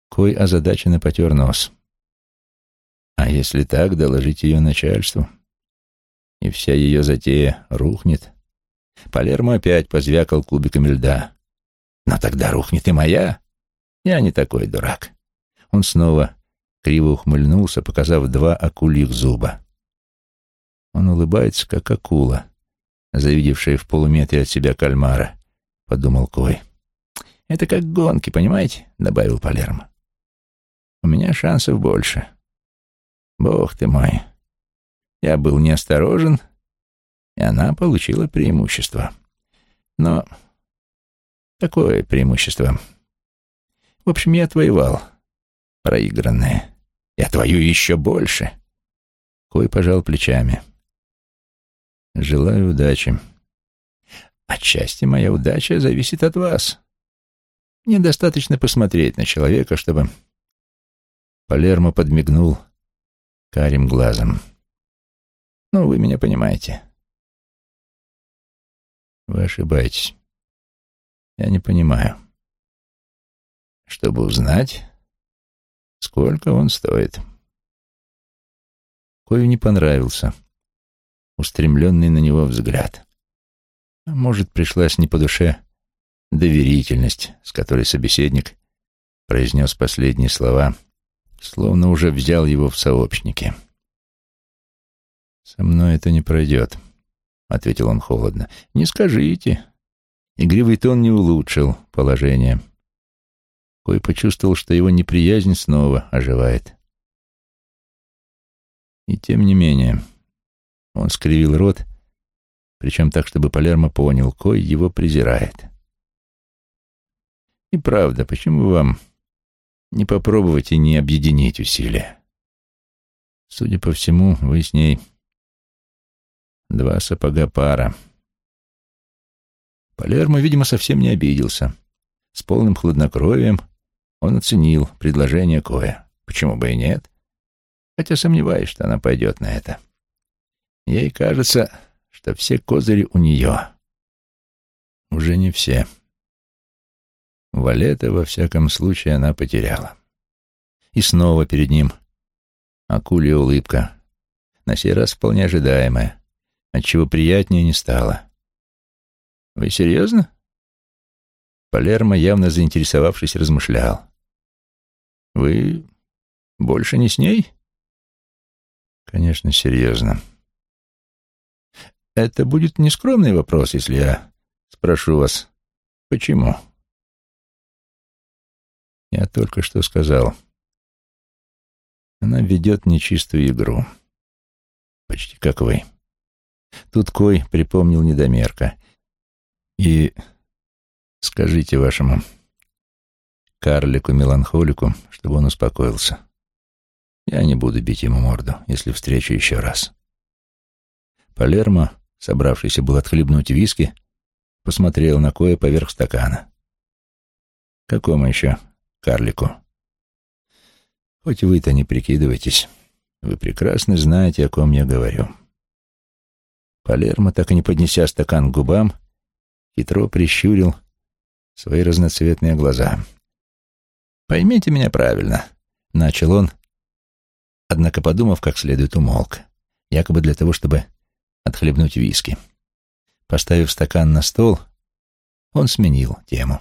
Кой озадаченно потер нос. «А если так, доложить ее начальству?» и вся ее затея рухнет. Палермо опять позвякал кубиками льда. «Но тогда рухнет и моя. Я не такой дурак». Он снова криво ухмыльнулся, показав два акульих зуба. Он улыбается, как акула, завидевшая в полуметре от себя кальмара, — подумал Кой. «Это как гонки, понимаете?» — добавил Палермо. «У меня шансов больше. Бог ты мой. Я был неосторожен, и она получила преимущество. Но какое преимущество? В общем, я отвоевал проигранное. Я твою еще больше. Кой пожал плечами. Желаю удачи. Отчасти моя удача зависит от вас. Мне достаточно посмотреть на человека, чтобы... Палермо подмигнул карим глазом. Ну, вы меня понимаете. Вы ошибаетесь. Я не понимаю. Чтобы узнать, сколько он стоит. Кою не понравился устремленный на него взгляд. А может, пришлась не по душе доверительность, с которой собеседник произнес последние слова, словно уже взял его в сообщники. «Со мной это не пройдет», — ответил он холодно. «Не скажите». Игривый тон не улучшил положение. Кой почувствовал, что его неприязнь снова оживает. И тем не менее, он скривил рот, причем так, чтобы Палермо понял, Кой его презирает. И правда, почему вам не попробовать и не объединить усилия? Судя по всему, вы с ней два сапога пара. Палермо, видимо, совсем не обиделся. С полным хладнокровием он оценил предложение Коя. Почему бы и нет? Хотя сомневаюсь, что она пойдет на это. Ей кажется, что все козыри у нее. Уже не все. Валета, во всяком случае, она потеряла. И снова перед ним акулья улыбка, на сей раз вполне ожидаемая, отчего приятнее не стало. «Вы серьезно?» Палермо, явно заинтересовавшись, размышлял. «Вы больше не с ней?» «Конечно, серьезно. Это будет нескромный вопрос, если я спрошу вас, почему?» Я только что сказал. Она ведет нечистую игру. Почти как вы. Тут Кой припомнил недомерка. И скажите вашему карлику-меланхолику, чтобы он успокоился. Я не буду бить ему морду, если встречу еще раз. Палермо, собравшийся был отхлебнуть виски, посмотрел на Коя поверх стакана. «Какому еще карлику?» «Хоть вы-то не прикидывайтесь, вы прекрасно знаете, о ком я говорю». Палермо, так и не поднеся стакан к губам, хитро прищурил свои разноцветные глаза. «Поймите меня правильно», — начал он, однако, подумав, как следует, умолк, якобы для того, чтобы отхлебнуть виски. Поставив стакан на стол, он сменил тему.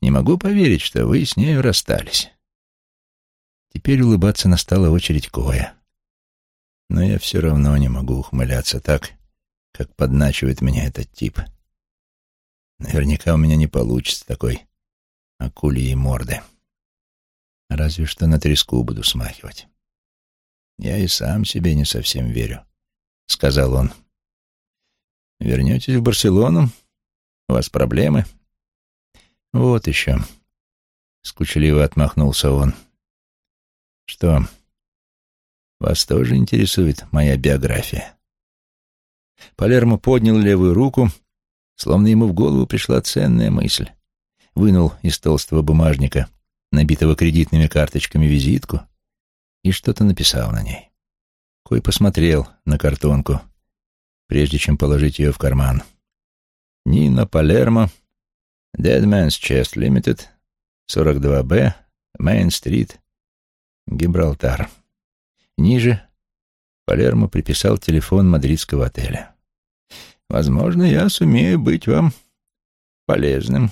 «Не могу поверить, что вы с нею расстались». Теперь улыбаться настала очередь Коя. Но я все равно не могу ухмыляться так, как подначивает меня этот тип. Наверняка у меня не получится такой акульей морды. Разве что на треску буду смахивать. Я и сам себе не совсем верю, — сказал он. Вернетесь в Барселону? У вас проблемы? Вот еще. Скучливо отмахнулся он. Что, вас тоже интересует моя биография? Палермо поднял левую руку, словно ему в голову пришла ценная мысль. Вынул из толстого бумажника, набитого кредитными карточками, визитку и что-то написал на ней. Кой посмотрел на картонку, прежде чем положить ее в карман. Нина Палермо, Dead Man's Chest Limited, 42Б, Мейн-стрит, Гибралтар. Ниже Палермо приписал телефон мадридского отеля. «Возможно, я сумею быть вам полезным.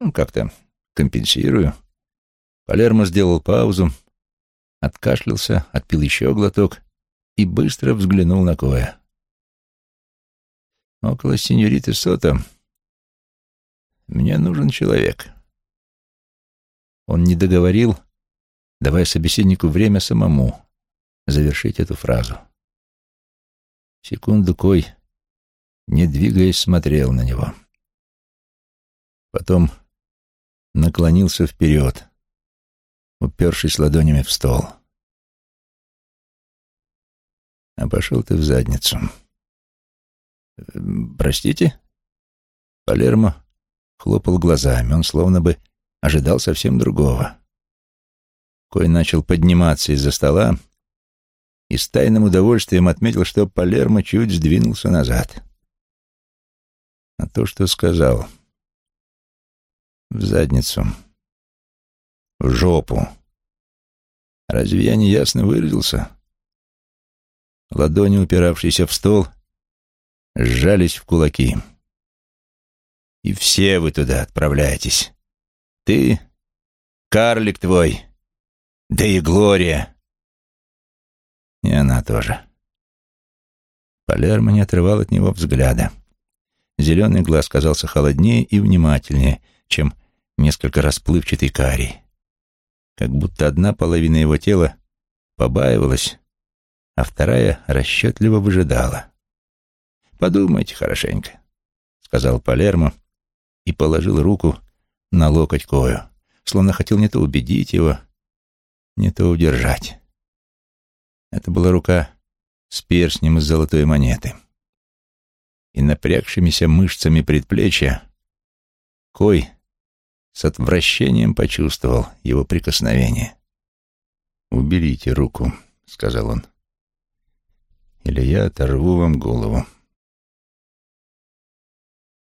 Ну, как-то компенсирую». Палермо сделал паузу, откашлялся, отпил еще глоток и быстро взглянул на Коя. «Около сеньориты Сота мне нужен человек». Он не договорил, давая собеседнику время самому завершить эту фразу. Секунду Кой, не двигаясь, смотрел на него. Потом наклонился вперед, упершись ладонями в стол. «А пошел ты в задницу». «Простите?» Палермо хлопал глазами, он словно бы ожидал совсем другого. Кой начал подниматься из-за стола и с тайным удовольствием отметил, что Палермо чуть сдвинулся назад. А то, что сказал. В задницу. В жопу. Разве я не ясно выразился? Ладони, упиравшиеся в стол, сжались в кулаки. И все вы туда отправляетесь. Ты, карлик твой, да и Глория. И она тоже. Палермо не отрывал от него взгляда. Зеленый глаз казался холоднее и внимательнее, чем несколько расплывчатый карий. Как будто одна половина его тела побаивалась, а вторая расчетливо выжидала. «Подумайте хорошенько», — сказал Палермо и положил руку на локоть Кою, словно хотел не то убедить его, не то удержать. Это была рука с перстнем из золотой монеты. И напрягшимися мышцами предплечья Кой с отвращением почувствовал его прикосновение. «Уберите руку», — сказал он, — «или я оторву вам голову».